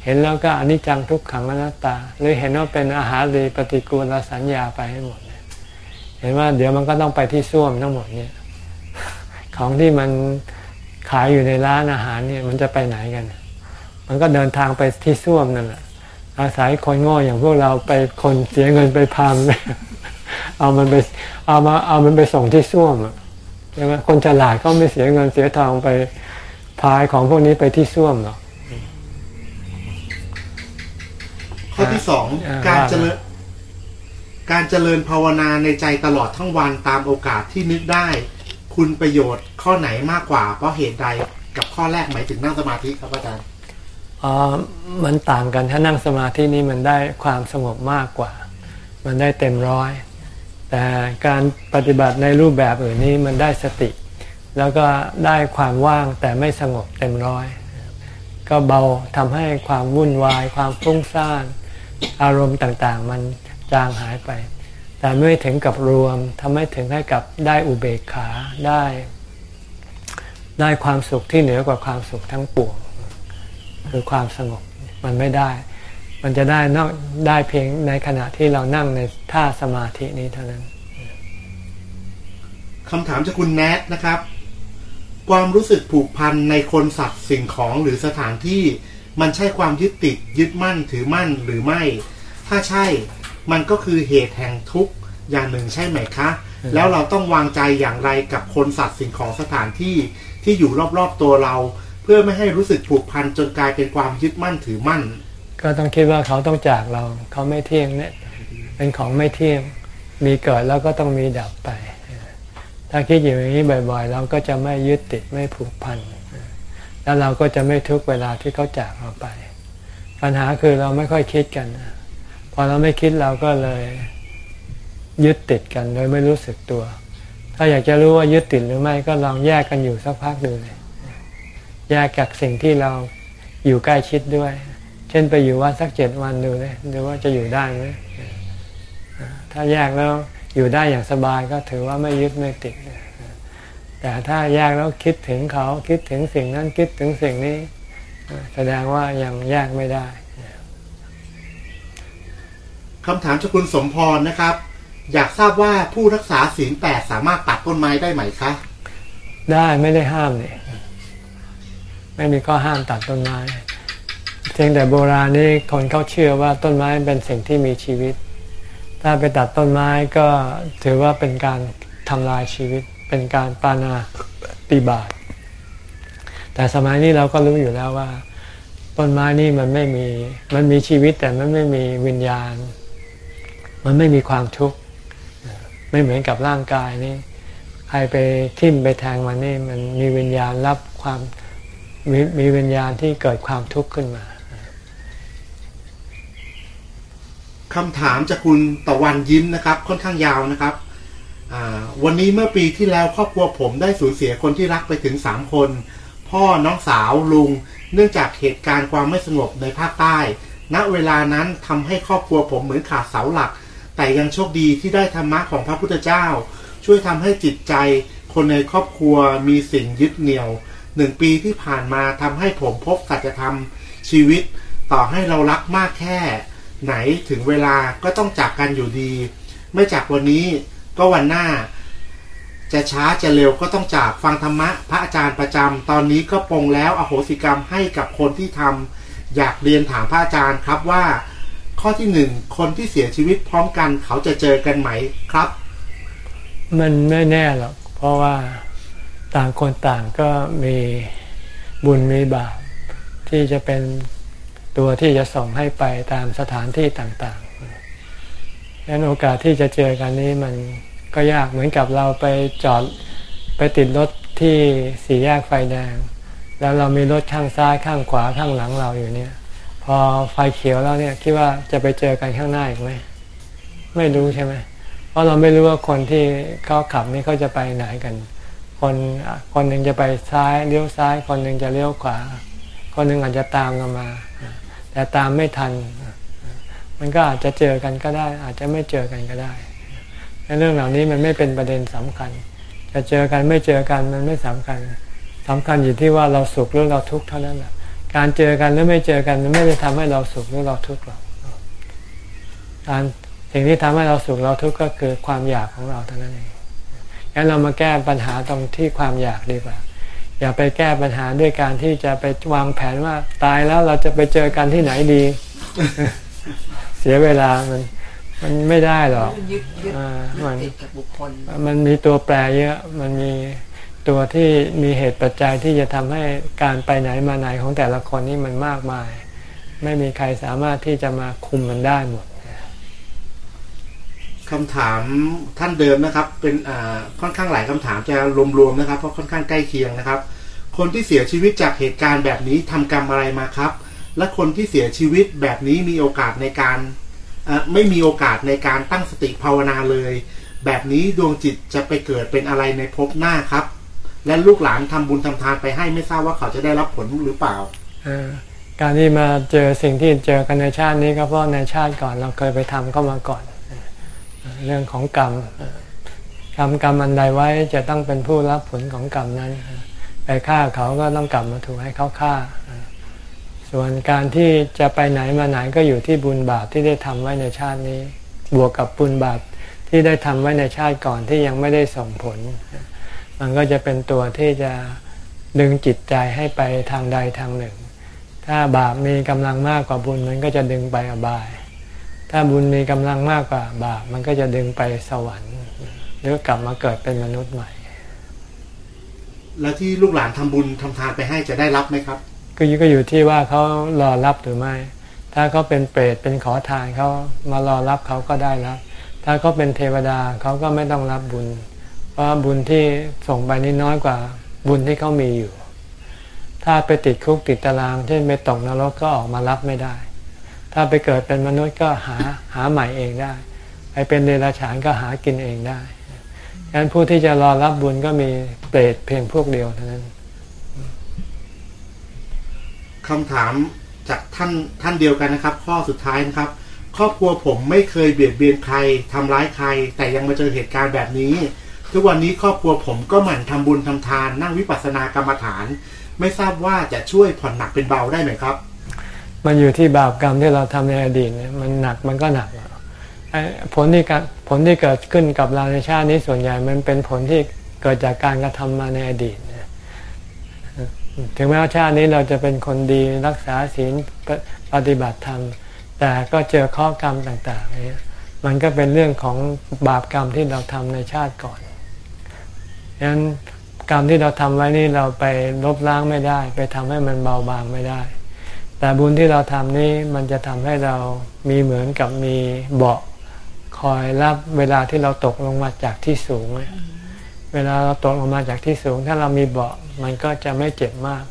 เห็นแล้วก็อนิจจังทุกขังอนัตตาหรือเห็นว่าเป็นอาหารดีปฏิกูลสัญญาไปให้หมดเนี่ยเห็นว่าเดี๋ยวมันก็ต้องไปที่ส้วมทั้งหมดเนี่ยของที่มันขายอยู่ในร้านอาหารเนี่ยมันจะไปไหนกัน มันก็เดินทางไปที่ส้วมนั่นแหละ อาศัยคนโง่อย่างพวกเราไปคนเสียเงินไปพามเอามันไปเอามาเอามันไปส่งที่ส้วมอะใช่ไหมคนฉลาดก็ไม่เสียเงินเสียทองไปพายของพวกนี้ไปที่ส้วมหรอกข้อที่สองอ่าการว่าเจริญการเจริญภาวนาในใจตลอดทั้งวันตามโอกาสที่นึกได้ คุณประโยชน์ข้อไหนมากกว่า เพราะเหตุใดกับข้อแรกหมายถึงนั่งสมาธิครับอาจารย์ อ๋อมันต่างกันถ้านั่งสมาธินี่มันได้ความสงบมากกว่า มันได้เต็มร้อย แต่การปฏิบัติในรูปแบบอื่นนี้มันได้สติ แล้วก็ได้ความว่างแต่ไม่สงบเต็มร้อย ก็เบาทำให้ความวุ่นวาย ความฟุ้งซ่านอารมณ์ต่างๆ มันจางหายไป แต่ไม่ถึงกับรวมทำให้ถึงให้กับได้อุเบกขาได้ ได้ความสุขที่เหนือกว่าความสุขทั้งปวง คือความสงบมันไม่ได้ มันจะได้นอกได้เพียงในขณะที่เรานั่งในท่าสมาธินี้เท่านั้นคำถามจากคุณแนทนะครับ ความรู้สึกผูกพันในคนสัตว์สิ่งของหรือสถานที่ มันใช่ความยึดติดยึดมั่นถือมั่นหรือไม่ ถ้าใช่มันก็คือเหตุแห่งทุกข์อย่างหนึ่งใช่ไหมคะ แล้วเราต้องวางใจอย่างไรกับคนสัตว์สิ่งของสถานที่ที่อยู่รอบๆตัวเราเพื่อไม่ให้รู้สึกผูกพันจนกลายเป็นความยึดมั่นถือมั่น ก็ต้องคิดว่าเขาต้องจากเรา เขาไม่เที่ยงเนี่ย เป็นของไม่เที่ยง มีเกิดแล้วก็ต้องมีดับไป ถ้าคิดอยู่อย่างนี้บ่อยๆ เราก็จะไม่ยึดติดไม่ผูกพัน แล้วเราก็จะไม่ทุกเวลาที่เขาจากเราไป ปัญหาคือเราไม่ค่อยคิดกัน พอเราไม่คิดเราก็เลยยึดติดกันโดยไม่รู้สึกตัว ถ้าอยากจะรู้ว่ายึดติดหรือไม่ก็ลองแยกกันอยู่สักพักดูเลย แยกจากสิ่งที่เราอยู่ใกล้ชิดด้วย เช่นไปอยู่วัดสักเจ็ดวันดูเลยดูว่าจะอยู่ได้ไหมถ้าแยกแล้วอยู่ได้อย่างสบายก็ถือว่าไม่ยึดไม่ติด แต่ถ้าแยกแล้วคิดถึงเขาคิดถึงสิ่งนั้นคิดถึงสิ่งนี้แสดงว่ายังแยกไม่ได้คำถามจากคุณสมพรนะครับ อยากทราบว่าผู้รักษาศีลแปดสามารถตัดต้นไม้ได้ไหมคะ ได้ไม่ได้ห้ามเนี่ย ไม่มีข้อห้ามตัดต้นไม้เพียงแต่โบราณนี่คนเขาเชื่อว่าต้นไม้เป็นสิ่งที่มีชีวิต ถ้าไปตัดต้นไม้ก็ถือว่าเป็นการทำลายชีวิต เป็นการปานาติบาตแต่สมัยนี้เราก็รู้อยู่แล้วว่าต้นไม้นี่มันไม่มีมันมีชีวิตแต่มันไม่มีวิญญาณ มันไม่มีความทุกข์ไม่เหมือนกับร่างกายนี่ใครไปทิ่มไปแทงมันนี่มันมีวิญญาณรับความ มมีวิญญาณที่เกิดความทุกข์ขึ้นมาคำถามจากคุณตะวันยิ้มนะครับ ค่อนข้างยาวนะครับวันนี้เมื่อปีที่แล้วครอบครัวผมได้สูญเสียคนที่รักไปถึงสามคน พ่อน้องสาวลุง เนื่องจากเหตุการณ์ความไม่สงบในภาคใต้ ณเวลานั้นทำให้ครอบครัวผมเหมือนขาดเสาหลัก แต่ยังโชคดีที่ได้ธรรมะของพระพุทธเจ้า ช่วยทำให้จิตใจ คนในครอบครัวมีสิ่งยึดเหนี่ยว หนึ่งปีที่ผ่านมาทำให้ผมพบสัจธรรมชีวิต ต่อให้เรารักมากแค่ ไหนถึงเวลาก็ต้องจากกันอยู่ดี ไม่จากวันนี้ก็วันหน้า จะช้าจะเร็วก็ต้องจากฟังธรรมะ พระอาจารย์ประจำตอนนี้ก็ปรงแล้วอโหสิกรรมให้กับคนที่ทำอยากเรียนถามพระอาจารย์ครับว่า ข้อที่หนึ่งคนที่เสียชีวิตพร้อมกันเขาจะเจอกันไหมครับ มันไม่แน่หรอกเพราะว่า ต่างคนต่างก็มีบุญมีบาปที่จะเป็นตัวที่จะส่งให้ไปตามสถานที่ต่างๆดังนั้นโอกาสที่จะเจอกันนี้มันก็ยากเหมือนกับเราไปจอดไปติดรถที่สี่แยกไฟแดง แล้วเรามีรถข้างซ้ายข้างขวาข้างหลังเราอยู่เนี่ย พอไฟเขียวแล้วเนี่ยคิดว่าจะไปเจอกันข้างหน้าอีกไหมไม่รู้ใช่ไหมเพราะเราไม่รู้ว่าคนที่เขาขับนี่เขาจะไปไหนกัน คนคนหนึ่งจะไปซ้ายเลี้ยวซ้าย คนหนึ่งจะเลี้ยวขวา คนหนึ่งอาจจะตามกันมา แต่ตามไม่ทัน มันก็อาจจะเจอกันก็ได้ อาจจะไม่เจอกันก็ได้ในเรื่องเหล่านี้มันไม่เป็นประเด็นสำคัญ จะเจอกันไม่เจอกันมันไม่สำคัญสำคัญอยู่ที่ว่าเราสุขหรือเราทุกข์เท่านั้นแหละการเจอกันหรือไม่เจอกันมันไม่ได้ทำให้เราสุขหรือเราทุกข์หรอกการสิ่งที่ทำให้เราสุขเราทุกข์ก็คือความอยากของเราเท่านั้นเอง งั้นเรามาแก้ปัญหาตรงที่ความอยากดีกว่า อย่าไปแก้ปัญหาด้วยการที่จะไปวางแผนว่าตายแล้วเราจะไปเจอกันที่ไหนดี เสียเวลามันมันไม่ได้หรอกยึดยึดอ่ายึมัดนติดกับบุคคลมันมีตัวแปรเยอะ มันมีตัวที่มีเหตุปัจจัยที่จะทำให้การไปไหนมาไหนของแต่ละคนนี่มันมากมาย ไม่มีใครสามารถที่จะมาคุมมันได้หมด คำถามท่านเดิมนะครับ เป็นค่อนข้างหลายคำถามจะรวมๆนะครับ เพราะค่อนข้างใกล้เคียงนะครับ คนที่เสียชีวิตจากเหตุการณ์แบบนี้ทำกรรมอะไรมาครับ และคนที่เสียชีวิตแบบนี้มีโอกาสในการไม่มีโอกาสในการตั้งสติภาวนาเลย แบบนี้ดวงจิตจะไปเกิดเป็นอะไรในภพหน้าครับ และลูกหลานทำบุญทำทานไปให้ไม่ทราบว่าเขาจะได้รับผลหรือเปล่าการที่มาเจอสิ่งที่เจอกันในชาตินี้ก็เพราะในชาติก่อนเราเคยไปทำเข้ามาก่อน เรื่องของกรรมกรรมกรรมอันใดไว้จะต้องเป็นผู้รับผลของกรรมนั้น ไปฆ่าเขาก็ต้องกลับมาถูกให้เขาฆ่า ส่วนการที่จะไปไหนมาไหนก็อยู่ที่บุญบาปที่ได้ทำไว้ในชาตินี้ บวกกับบุญบาปที่ได้ทำไว้ในชาติก่อนที่ยังไม่ได้ส่งผล มันก็จะเป็นตัวที่จะดึงจิตใจให้ไปทางใดทางหนึ่ง ถ้าบาปมีกำลังมากกว่าบุญมันก็จะดึงไปอบาย ถ้าบุญมีกำลังมากกว่าบาปมันก็จะดึงไปสวรรค์ หรือกลับมาเกิดเป็นมนุษย์ใหม่ แล้วที่ลูกหลานทำบุญทำทานไปให้จะได้รับไหมครับก็อยู่ก็อยู่ที่ว่าเขารอรับหรือไม่ ถ้าเขาเป็นเปรตเป็นขอทานเขามารอรับเขาก็ได้รับ ถ้าเขาเป็นเทวดาเขาก็ไม่ต้องรับบุญ เพราะบุญที่ส่งไปนี่น้อยกว่าบุญที่เขามีอยู่ ถ้าไปติดคุกติดตาราง เช่นไปตกนรกก็ออกมารับไม่ได้ ถ้าไปเกิดเป็นมนุษย์ก็หาหาใหม่เองได้ ไปเป็นเดรัจฉานก็หากินเองได้ดังนั้นผู้ที่จะรอรับบุญก็มีเปรตเพียงพวกเดียวเท่านั้นคำถามจากท่านท่านเดียวกันนะครับ ข้อสุดท้ายนะครับ ครอบครัวผมไม่เคยเบียดเบียนใครทำร้ายใคร แต่ยังมาเจอเหตุการณ์แบบนี้ ทุกวันนี้ครอบครัวผมก็หมั่นทำบุญทำทาน นั่งวิปัสสนากรรมฐาน ไม่ทราบว่าจะช่วยผ่อนหนักเป็นเบาได้ไหมครับ มันอยู่ที่บาปกรรมที่เราทำในอดีตเนี่ยมันหนักมันก็หนักผลที่กผลที่เกิดขึ้นกับเราในชาตินี้ส่วนใหญ่มันเป็นผลที่เกิดจากการกระทำมาในอดีตถึงแม้ว่าชาตินี้เราจะเป็นคนดีรักษาศีลปฏิบัติธรรม แต่ก็เจอข้อกรรมต่างๆเนี่ยมันก็เป็นเรื่องของบาปกรรมที่เราทำในชาติก่อนดังนั้นกรรมที่เราทำไว้นี่เราไปลบล้างไม่ได้ ไปทำให้มันเบาบางไม่ได้ แต่บุญที่เราทำนี่มันจะทำให้เรามีเหมือนกับมีเบาะคอยรับเวลาที่เราตกลงมาจากที่สูง เวลาเราตกลงมาจากที่สูง ถ้าเรามีเบาะมันก็จะไม่เจ็บมาก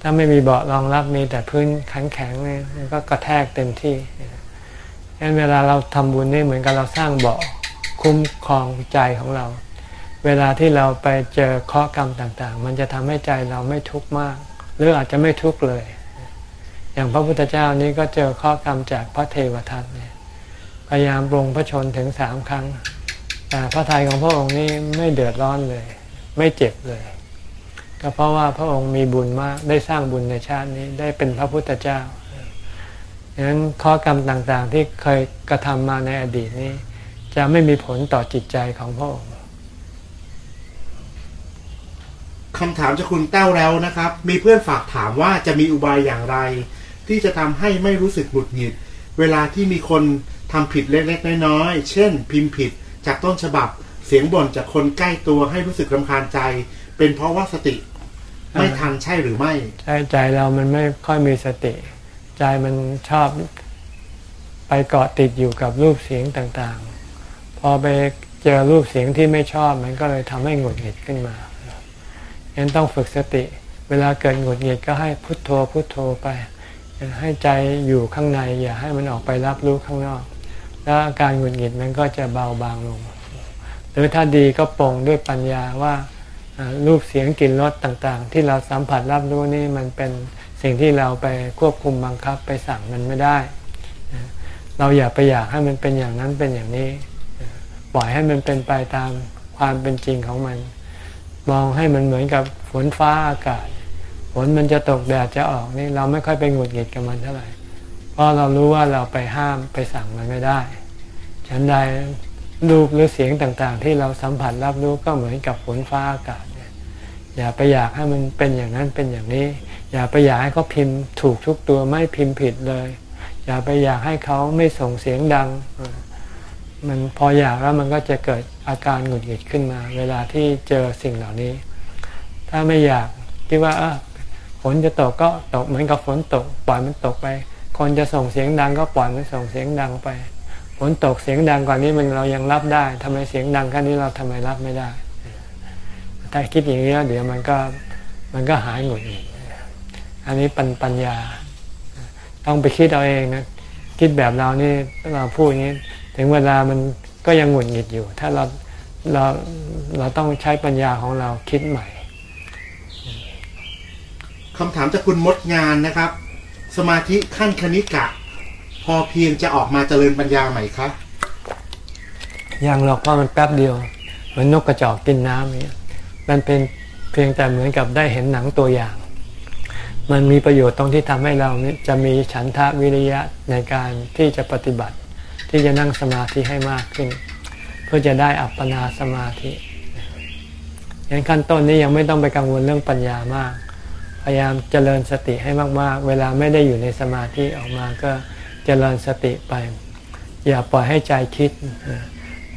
ถ้าไม่มีเบาะรองรับมีแต่พื้นแข็งๆนี่มันก็กระแทกเต็มที่ฉะงั้นเวลาเราทำบุญนี่เหมือนกับเราสร้างเบาะคุ้มครองใจของเรา เวลาที่เราไปเจอเคราะห์กรรมต่างๆ มันจะทำให้ใจเราไม่ทุกข์มาก หรืออาจจะไม่ทุกข์เลย อย่างพระพุทธเจ้านี้ก็เจอเคราะห์กรรมจากพระเทวทัตเนี่ยพยายามปรงพระชนถึงสามครั้ง แต่พระทัยของพระองค์นี่ไม่เดือดร้อนเลย ไม่เจ็บเลย ก็เพราะว่าพระองค์มีบุญมากได้สร้างบุญในชาตินี้ได้เป็นพระพุทธเจ้าดังนั้นข้อกรรมต่างๆที่เคยกระทำมาในอดีตนี้ จะไม่มีผลต่อจิตใจของพระองค์คำถามจากคุณแต้วแล้วนะครับ มีเพื่อนฝากถามว่าจะมีอุบายอย่างไร ที่จะทำให้ไม่รู้สึกหงุดหงิด เวลาที่มีคนทำผิดเล็กๆน้อยๆ เช่น พิมพ์ผิดจากต้นฉบับ เสียงบ่นจากคนใกล้ตัวให้รู้สึกรำคาญใจ เป็นเพราะว่าสติไม่ทันใช่หรือไม่ใจใจเรามันไม่ค่อยมีสติ ใจมันชอบไปเกาะติดอยู่กับรูปเสียงต่างๆ พอไปเจอรูปเสียงที่ไม่ชอบมันก็เลยทำให้หงุดหงิดขึ้นมางั้นต้องฝึกสติ เวลาเกิดหงุดหงิดก็ให้พุทโธพุทโธไป ให้ใจอยู่ข้างใน อย่าให้มันออกไปรับรู้ข้างนอก แล้วอาการหงุดหงิดมันก็จะเบาบางลง หรือถ้าดีก็ปรงด้วยปัญญาว่าอ่ารูปเสียงกลิ่นรสต่างๆ ที่เราสัมผัสรับรู้นี่มันเป็นสิ่งที่เราไปควบคุมบังคับไปสั่งมันไม่ได้ เราอย่าไปอยากให้มันเป็นอย่างนั้นเป็นอย่างนี้ ปล่อยให้มันเป็นไปตามความเป็นจริงของมัน มองให้มันเหมือนกับฝนฟ้าอากาศ ฝนมันจะตกแดดจะออกนี่เราไม่ค่อยไปหงุดหงิดกับมันเท่าไหร่ เพราะเรารู้ว่าเราไปห้ามไปสั่งมันไม่ได้ ฉันใดรูปหรือเสียงต่างๆ ที่เราสัมผัสรับรู้ก็เหมือนกับฝนฟ้าอากาศเนี่ยอย่าไปอยากให้มันเป็นอย่างนั้นเป็นอย่างนี้ อย่าไปอยากให้เขาพิมพ์ถูกทุกตัวไม่พิมพ์ผิดเลย อย่าไปอยากให้เขาไม่ส่งเสียงดัง มันพออยากแล้วมันก็จะเกิดอาการหงุดหงิดขึ้นมา เวลาที่เจอสิ่งเหล่านี้ ถ้าไม่อยากคิดว่าเออ ฝนจะตกก็ตกเหมือนกับฝนตก ปล่อยมันตกไป คนจะส่งเสียงดังก็ปล่อยมันส่งเสียงดังไป ฝนตกเสียงดังกว่านี้มันเรายังรับได้ทำไมเสียงดังแค่นี้เราทำไมรับไม่ได้ ถ้าคิดอย่างนี้แล้วเดี๋ยวมันก็มันก็หายหงุดหงิดอันนี้ปัญปัญญา ต้องไปคิดเอาเองนะคิดแบบเรานี่เราพูดอย่างนี้ถึงเวลามันก็ยังหงุดหงิดอยู่ ถ้าเราเราเราต้องใช้ปัญญาของเราคิดใหม่ คำถามจากคุณมดงานนะครับ สมาธิขั้นคณิกะ พอเพียงจะออกมาเจริญปัญญาไหมคะยังหรอกเพราะมันแป๊บเดียว เหมือนนกกระจอกกินน้ำเนี่ยมันเป็นเพียงแต่เหมือนกับได้เห็นหนังตัวอย่าง มันมีประโยชน์ตรงที่ทำให้เราจะมีฉันทะวิริยะในการที่จะปฏิบัติ ที่จะนั่งสมาธิให้มากขึ้น เพื่อจะได้อัปปนาสมาธิงั้นขั้นต้นนี้ยังไม่ต้องไปกังวลเรื่องปัญญามาก พยายามเจริญสติให้มากๆ เวลาไม่ได้อยู่ในสมาธิออกมาก็เจริญสติไป อย่าปล่อยให้ใจคิด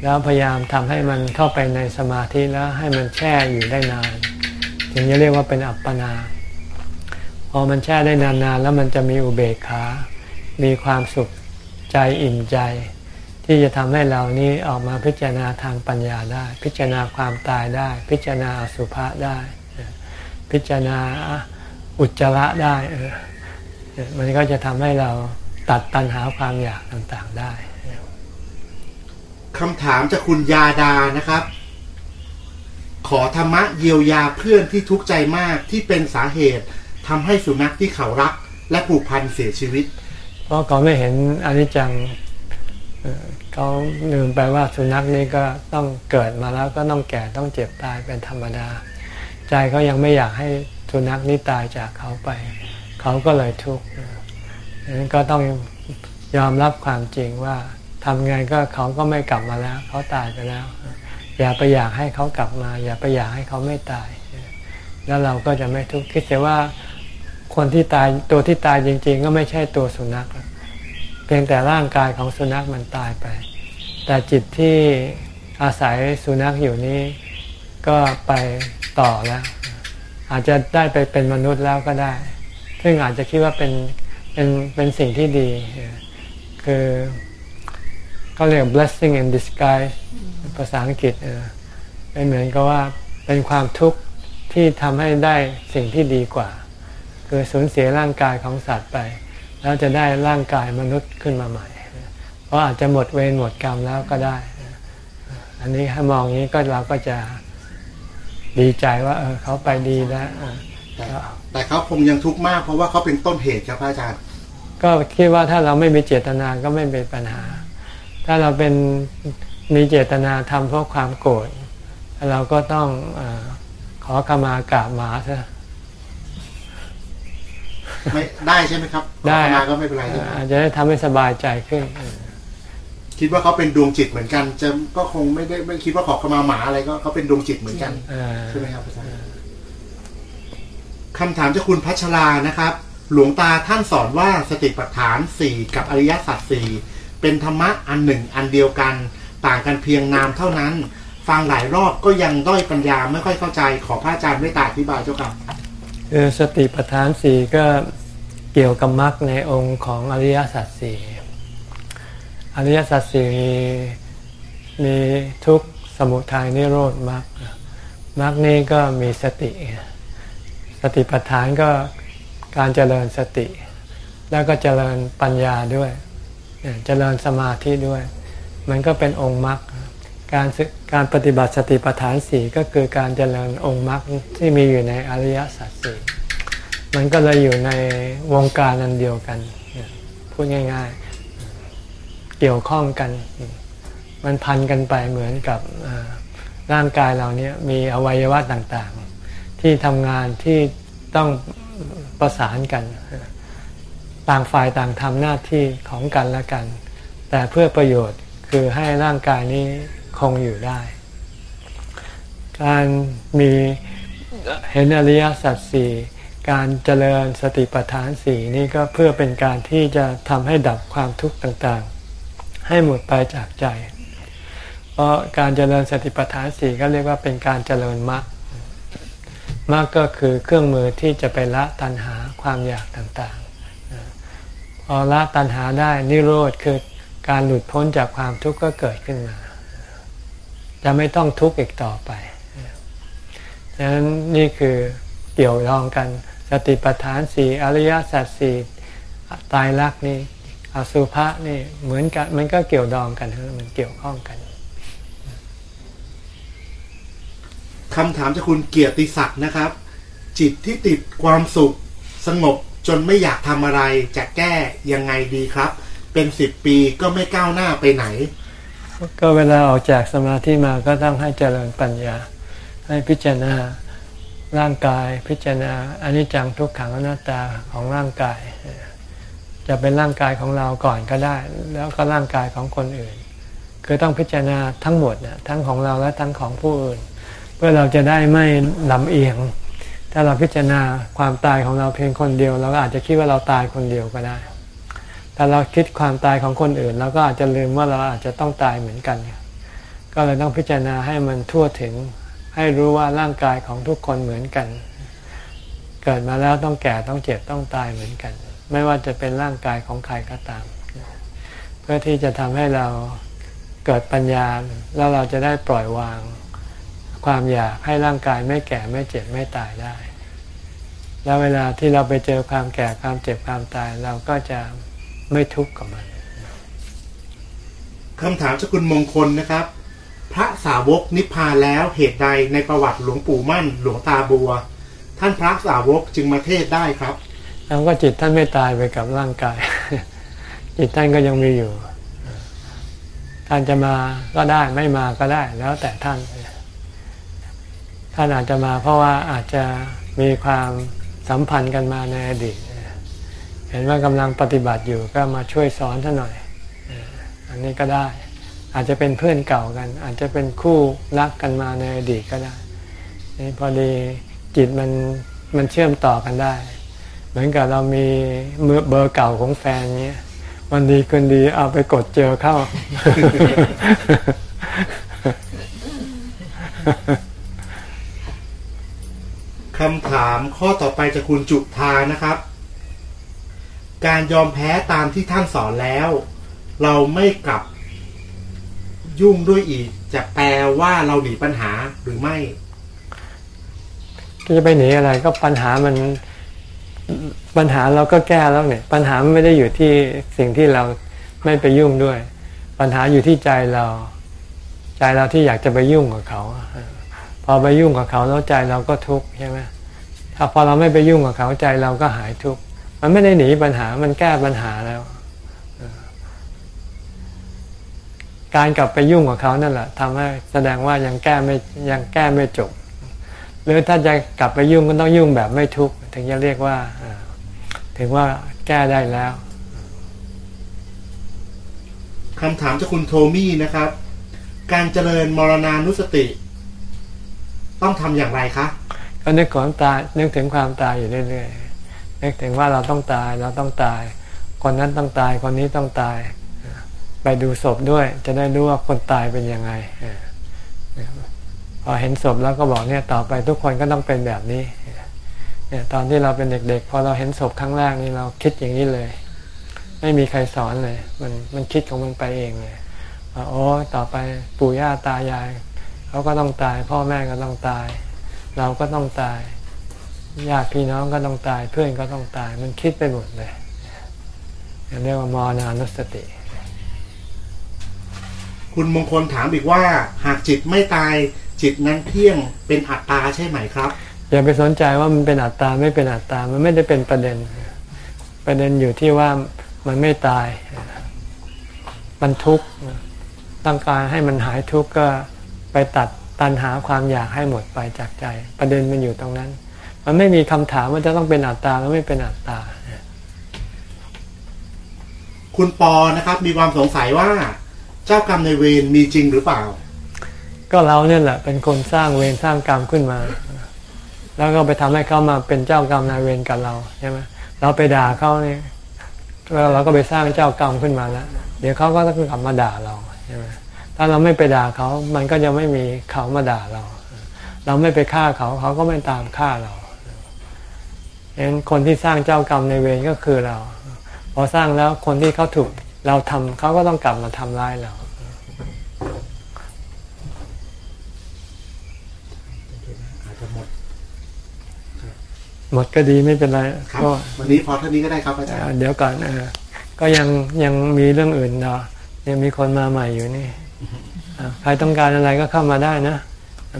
แล้วพยายามทำให้มันเข้าไปในสมาธิแล้วให้มันแช่อยู่ได้นาน ถึงจะเรียกว่าเป็นอัปปนา พอมันแช่ได้นานๆ แล้วมันจะมีอุเบกขา มีความสุขใจอิ่มใจ ที่จะทำให้เรานี้ออกมาพิจารณาทางปัญญาได้ พิจารณาความตายได้ พิจารณาอสุภะได้ พิจารณา อุจจาระได้ เออ มันก็จะทำให้เราตัดตัณหาความอยากต่างๆได้คำถามจากคุณยาดานะครับ ขอธรรมะเยียวยาเพื่อนที่ทุกข์ใจมากที่เป็นสาเหตุทำให้สุนัขที่เขารัก และผูกพันเสียชีวิต เพราะเขาไม่เห็นอนิจจังเอ่อเขาลืมไปว่าสุนัขนี่ก็ต้องเกิดมาแล้วก็ต้องแก่ต้องเจ็บตายเป็นธรรมดา ใจเขายังไม่อยากให้ สุนัขนี่ตายจากเขาไป เขาก็เลยทุกข์ดังนั้นก็ต้องยอมรับความจริงว่าทำไงก็เขาก็ไม่กลับมาแล้ว เขาตายไปแล้ว อย่าไปอยากให้เขากลับมา อย่าไปอยากให้เขาไม่ตาย แล้วเราก็จะไม่ทุกข์คิดแต่ว่าคนที่ตายตัวที่ตายจริง ๆ ก็ไม่ใช่ตัวสุนัขเพียงแต่ร่างกายของสุนัขมันตายไป แต่จิตที่อาศัยสุนัขอยู่นี้ก็ไปต่อแล้ว อาจจะได้ไปเป็นมนุษย์แล้วก็ได้ ซึ่งอาจจะคิดว่าเป็นเป็นเป็นสิ่งที่ดี คือเขาเรียก blessing in disguise ภาษาอังกฤษเป็นเหมือนกับว่าเป็นความทุกข์ที่ทำให้ได้สิ่งที่ดีกว่า คือสูญเสียร่างกายของสัตว์ไป แล้วจะได้ร่างกายมนุษย์ขึ้นมาใหม่ เพราะอาจจะหมดเวรหมดกรรมแล้วก็ได้ อันนี้ถ้ามองอย่างนี้ก็เราก็จะ ดีใจว่าเออเขาไปดีแล้วเออแต่แต่เขาคงยังทุกข์มากเพราะว่าเขาเป็นต้นเหตุครับพระอาจารย์ ก็คิดว่าถ้าเราไม่มีเจตนาก็ไม่เป็นปัญหา ถ้าเราเป็นมีเจตนาทำเพราะความโกรธเราก็ต้องเออขอขมากราบหมาซะไม่ได้ใช่ไหมครับได้ขอขมาก็ไม่เป็นไรใช่ไหมอาจจะได้ทำให้สบายใจขึ้น คิดว่าเขาเป็นดวงจิตเหมือนกัน จะก็คงไม่ได้ไม่คิดว่าขอขมาหมาอะไรก็เขาเป็นดวงจิตเหมือนกันเออใช่ไหมครับอาจารย์คำถามจากคุณพัชรานะครับ หลวงตาท่านสอนว่าสติปัฏฐานสี่กับอริยสัจสี่เป็นธรรมะอันหนึ่งอันเดียวกัน ต่างกันเพียงนามเท่านั้น ฟังหลายรอบก็ยังด้อยปัญญาไม่ค่อยเข้าใจ ขอพระอาจารย์ไม่ตาอธิบายเจ้าค่ะคือสติปัฏฐานสี่ก็เกี่ยวกับมรรคในองค์ของอริยสัจสี่ อริยสัจสี่มีมีทุกสมุทัยนิโรธมรรคมรรคนี้ก็มีสติ สติปัฏฐานก็การเจริญสติ แล้วก็เจริญปัญญาด้วยเนี่ยเจริญสมาธิด้วย มันก็เป็นองค์มรรคการการปฏิบัติสติปัฏฐานสี่ก็คือการเจริญองค์มรรคที่มีอยู่ในอริยสัจสี่มันก็เลยอยู่ในวงการอันเดียวกัน พูดง่าย ๆ เกี่ยวข้องกัน มันพันกันไปเหมือนกับร่างกายเราเนี่ยมีอวัยวะต่างๆ ที่ทำงานที่ต้องประสานกัน ต่างฝ่ายต่างทำหน้าที่ของกันและกัน แต่เพื่อประโยชน์คือให้ร่างกายนี้คงอยู่ได้ การมีเห็นอริยสัจสี่การเจริญสติปัฏฐานสี่นี่ก็เพื่อเป็นการที่จะทำให้ดับความทุกข์ต่างๆ ให้หมดไปจากใจ เพราะการเจริญสติปัฏฐานสี่ก็เรียกว่าเป็นการเจริญมรรคมรรคก็คือเครื่องมือที่จะไปละตัณหาความอยากต่างๆ พอละตัณหาได้นิโรธคือการหลุดพ้นจากความทุกข์ก็เกิดขึ้นมา จะไม่ต้องทุกข์อีกต่อไปดังนั้นนี่คือเกี่ยวรองกัน สติปัฏฐานสี่อริยสัจสี่ตายรักนี่ อสุภะนี่เหมือนกัน มันก็เกี่ยวดองกันมันเกี่ยวข้องกันคำถามจากคุณเกียรติศักดิ์นะครับ จิตที่ติดความสุขสงบจนไม่อยากทำอะไร จะแก้ยังไงดีครับ เป็นสิบปีก็ไม่ก้าวหน้าไปไหน ก็เวลาออกจากสมาธิมาก็ต้องให้เจริญปัญญา ให้พิจารณาร่างกายพิจารณาอนิจจังทุกขังอนัตตาของร่างกาย จะเป็นร่างกายของเราก่อนก็ได้ แล้วก็ร่างกายของคนอื่น คือต้องพิจารณาทั้งหมดนะทั้งของเราและทั้งของผู้อื่น เพื่อเราจะได้ไม่ลำเอียง ถ้าเราพิจารณาความตายของเราเพียงคนเดียว เราก็อาจจะคิดว่าเราตายคนเดียวก็ได้แต่เราคิดความตายของคนอื่นเราก็อาจจะลืมว่าเราอาจจะต้องตายเหมือนกัน ก็เลยต้องพิจารณาให้มันทั่วถึง ให้รู้ว่าร่างกายของทุกคนเหมือนกัน เกิดมาแล้วต้องแก่ต้องเจ็บต้องตายเหมือนกัน ไม่ว่าจะเป็นร่างกายของใครก็ตาม เพื่อที่จะทำให้เราเกิดปัญญาแล้วเราจะได้ปล่อยวาง ความอยากให้ร่างกายไม่แก่ไม่เจ็บไม่ตายได้ แล้วเวลาที่เราไปเจอความแก่ความเจ็บความตายเราก็จะไม่ทุกข์กับมันคำถามจากคุณมงคลนะครับ พระสาวกนิพพานแล้วเหตุใดในประวัติหลวงปู่มั่น หลวงตาบัว ท่านพระสาวกจึงมาเทศได้ครับ แล้วก็จิตท่านไม่ตายไปกับร่างกาย จิตท่านก็ยังมีอยู่ ท่านจะมาก็ได้ไม่มาก็ได้ แล้วแต่ท่าน ท่านอาจจะมาเพราะว่าอาจจะมีความสัมพันธ์กันมาในอดีต เห็นว่ากำลังปฏิบัติอยู่ก็มาช่วยสอนท่านหน่อย อันนี้ก็ได้ อาจจะเป็นเพื่อนเก่ากัน อาจจะเป็นคู่รักกันมาในอดีตก็ได้นี่พอดีจิตมันมันเชื่อมต่อกันได้ เหมือนกับเรามีมือเบอร์เก่าของแฟนเงี้ยวันดีคืนดีเอาไปกดเจอเข้า คำถามข้อต่อไปจากคุณจุธานะครับ การยอมแพ้ตามที่ท่านสอนแล้ว เราไม่กลับยุ่งด้วยอีก จะแปลว่าเราหนีปัญหาหรือไม่จะไปหนีอะไรก็ปัญหามัน ปัญหาเราก็แก้แล้วเนี่ย ปัญหาไม่ได้อยู่ที่สิ่งที่เราไม่ไปยุ่งด้วย ปัญหาอยู่ที่ใจเรา ใจเราที่อยากจะไปยุ่งกับเขา พอไปยุ่งกับเขาแล้วใจเราก็ทุกข์ใช่ไหมถ้าพอเราไม่ไปยุ่งกับเขาใจเราก็หายทุกข์มันไม่ได้หนีปัญหามันแก้ปัญหาแล้ว การกลับไปยุ่งกับเขานั่นแหละทำให้แสดงว่ายังแก้ไม่ยังแก้ไม่จบ หรือถ้าจะกลับไปยุ่งก็ต้องยุ่งแบบไม่ทุกข์ ถึงจะเรียกว่าถึงว่าแก้ได้แล้วคำถามจากคุณโทมี่นะครับ การเจริญมรณานุสติ ต้องทำอย่างไรคะก็นึกความตายนึกถึงความตายอยู่เรื่อยๆนึกถึงว่าเราต้องตายเราต้องตาย คนนั้นต้องตายคนนี้ต้องตาย ไปดูศพด้วย จะได้รู้ว่าคนตายเป็นยังไงพอเห็นศพแล้วก็บอกเนี่ยต่อไปทุกคนก็ต้องเป็นแบบนี้ เนี่ยตอนที่เราเป็นเด็กๆพอเราเห็นศพครั้งแรกนี่เราคิดอย่างนี้เลย ไม่มีใครสอนเลย มันมันคิดของมันไปเองเลยว่าโอ้ต่อไปปู่ย่าตายายเขาก็ต้องตาย พ่อแม่ก็ต้องตาย เราก็ต้องตายญาติพี่น้องก็ต้องตายเพื่อนก็ต้องตาย มันคิดไปหมดเลยเรียกว่ามรณานุสติ คุณมงคลถามอีกว่า หากจิตไม่ตายจิตนั้นเที่ยงเป็นอัตตาใช่ไหมครับ อย่าไปสนใจว่ามันเป็นอัตตาไม่เป็นอัตตา มันไม่ได้เป็นประเด็น ประเด็นอยู่ที่ว่ามันไม่ตาย มันทุกข์ต้องการให้มันหายทุกข์ก็ไปตัดตันหาความอยากให้หมดไปจากใจ ประเด็นมันอยู่ตรงนั้น มันไม่มีคำถามว่าจะต้องเป็นอัตตาหรือไม่เป็นอัตตา คุณปอนะครับมีความสงสัยว่า เจ้ากรรมในเวรมีจริงหรือเปล่า ก็เราเนี่ยแหละ เป็นคนสร้างเวรสร้างกรรมขึ้นมา แล้วก็ไปทำให้เขามาเป็นเจ้ากรรมนายเวรกับเราใช่ไหมเราไปด่าเขาเนี่ยแล้วเราก็ไปสร้างเจ้ากรรมขึ้นมาแล้วเดี๋ยวเขาก็ต้องกลับมาด่าเราใช่ไหมถ้าเราไม่ไปด่าเขามันก็จะไม่มีเขามาด่าเรา เราไม่ไปฆ่าเขาเขาก็ไม่ตามฆ่าเราเห็นคนที่สร้างเจ้ากรรมในเวรก็คือเรา พอสร้างแล้วคนที่เขาถูกเราทำเขาก็ต้องกลับมาทำร้ายเรา อาจจะหมด หมดก็ดีไม่เป็นไรครับก็วันนี้พอเท่านี้ก็ได้ครับอาจารย์เอ่อเดี๋ยวก่อนเออก็ยังยังมีเรื่องอื่นเนาะยังมีคนมาใหม่อยู่นี่อะใครต้องการอะไรก็เข้ามาได้นะ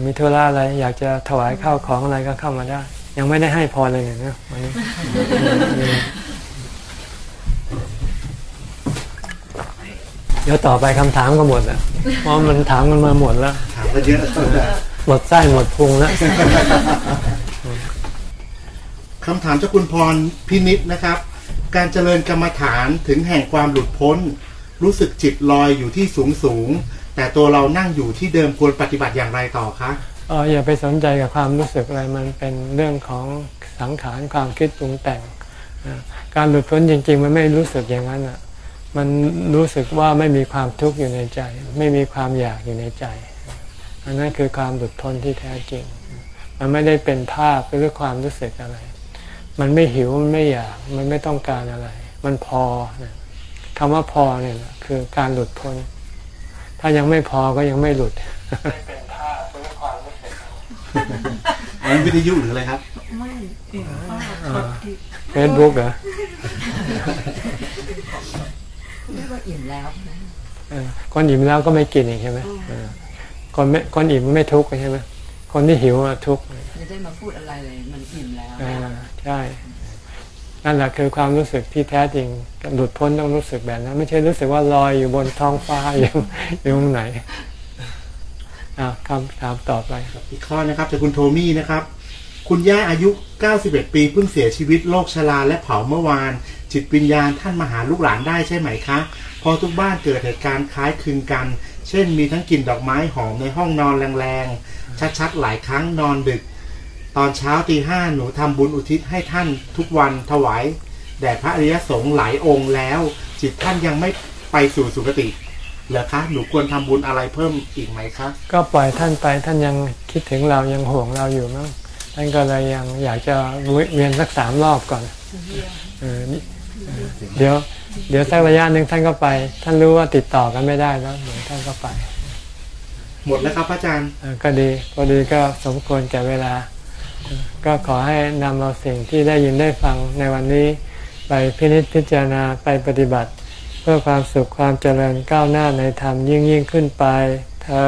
มีธุระอะไรอยากจะถวายข้าวของอะไรก็เข้ามาได้ ยังไม่ได้ให้พรเลยเนี่ยนะวันนี้เดี๋ยวต่อไปคำถามก็หมดแล้วเพราะมันถามกันมาหมดแล้วถามกันเยอะหมดไส้หมดพุงแล้ว คำถามจากคุณพรพินิษนะครับ การเจริญกรรมฐานถึงแห่งความหลุดพ้น รู้สึกจิตลอยอยู่ที่สูงสูง แต่ตัวเรานั่งอยู่ที่เดิมควรปฏิบัติอย่างไรต่อคะเอออย่าไปสนใจกับความรู้สึกอะไรมันเป็นเรื่องของสังขารความคิดปรุงแต่ง การหลุดพ้นจริง ๆ มันไม่รู้สึกอย่างนั้นอะมันรู้สึกว่าไม่มีความทุกข์อยู่ในใจ ไม่มีความอยากอยู่ในใจ อันนั้นคือความหลุดพ้นที่แท้จริง มันไม่ได้เป็นภาพหรือความรู้สึกอะไร มันไม่หิวมันไม่อยากมันไม่ต้องการอะไร มันพอนะคำว่าพอเนี่ยแหละคือการหลุดพ้น ถ้ายังไม่พอก็ยังไม่หลุดอันนั้นวิทยุหรืออะไรครับ ไม่เห็นว่าเฟซบุ๊กเหรอเรียกว่าอิ่มแล้วนะเออคนอิ่มแล้วก็ไม่กินอีกใช่ไหมเออคนไม่คนอิ่มไม่ทุกข์ใช่ไหมคนที่หิวอะทุกข์ ไม่ได้มาพูดอะไรเลย มันอิ่มแล้วอ่าใช่นั่นแหละคือความรู้สึกที่แท้จริงหลุดพ้นต้องรู้สึกแบบนั้น ไม่ใช่รู้สึกว่าลอยอยู่บนท้องฟ้าอยู่อยู่ตรงไหนอ่าคำถามต่อไปอีกข้อนะครับจากคุณโทมี่นะครับ คุณย่าอายุ 91 ปีเพิ่งเสียชีวิตโรคชราและเผาเมื่อวาน จิตวิญญาณท่านมาหาลูกหลานได้ใช่ไหมคะเพอทุกบ้านเกิดเหตุการณ์คล้ายคลึงกัน เช่นมีทั้งกลิ่นดอกไม้หอมในห้องนอนแรงๆชัดๆหลายครั้งนอนดึก ตอนเช้าตีห้าหนูทำบุญอุทิศให้ท่านทุกวันถวายแด่พระอริยสงฆ์หลายองค์แล้ว จิตท่านยังไม่ไปสู่สุคติเหรอคะหนูควรทำบุญอะไรเพิ่มอีกไหมคะก็ปล่อยท่านไปท่านยังคิดถึงเรายังห่วงเราอยู่มั้งท่านก็เลยยังอยากจะเวียนสักสามรอบก่อนเออนี่เออเดี๋ยว เดี๋ยวสักระยะหนึ่งท่านก็ไป ท่านรู้ว่าติดต่อกันไม่ได้แล้วเดี๋ยวท่านก็ไป หมดแล้วครับพระอาจารย์เออก็ดีพอดีก็สมควรแก่เวลาเออ ก็ขอให้นำเราสิ่งที่ได้ยินได้ฟังในวันนี้ ไปพินิจพิจารณาไปปฏิบัติ เพื่อความสุขความเจริญก้าวหน้าในธรรมยิ่งยิ่งขึ้นไปเธอ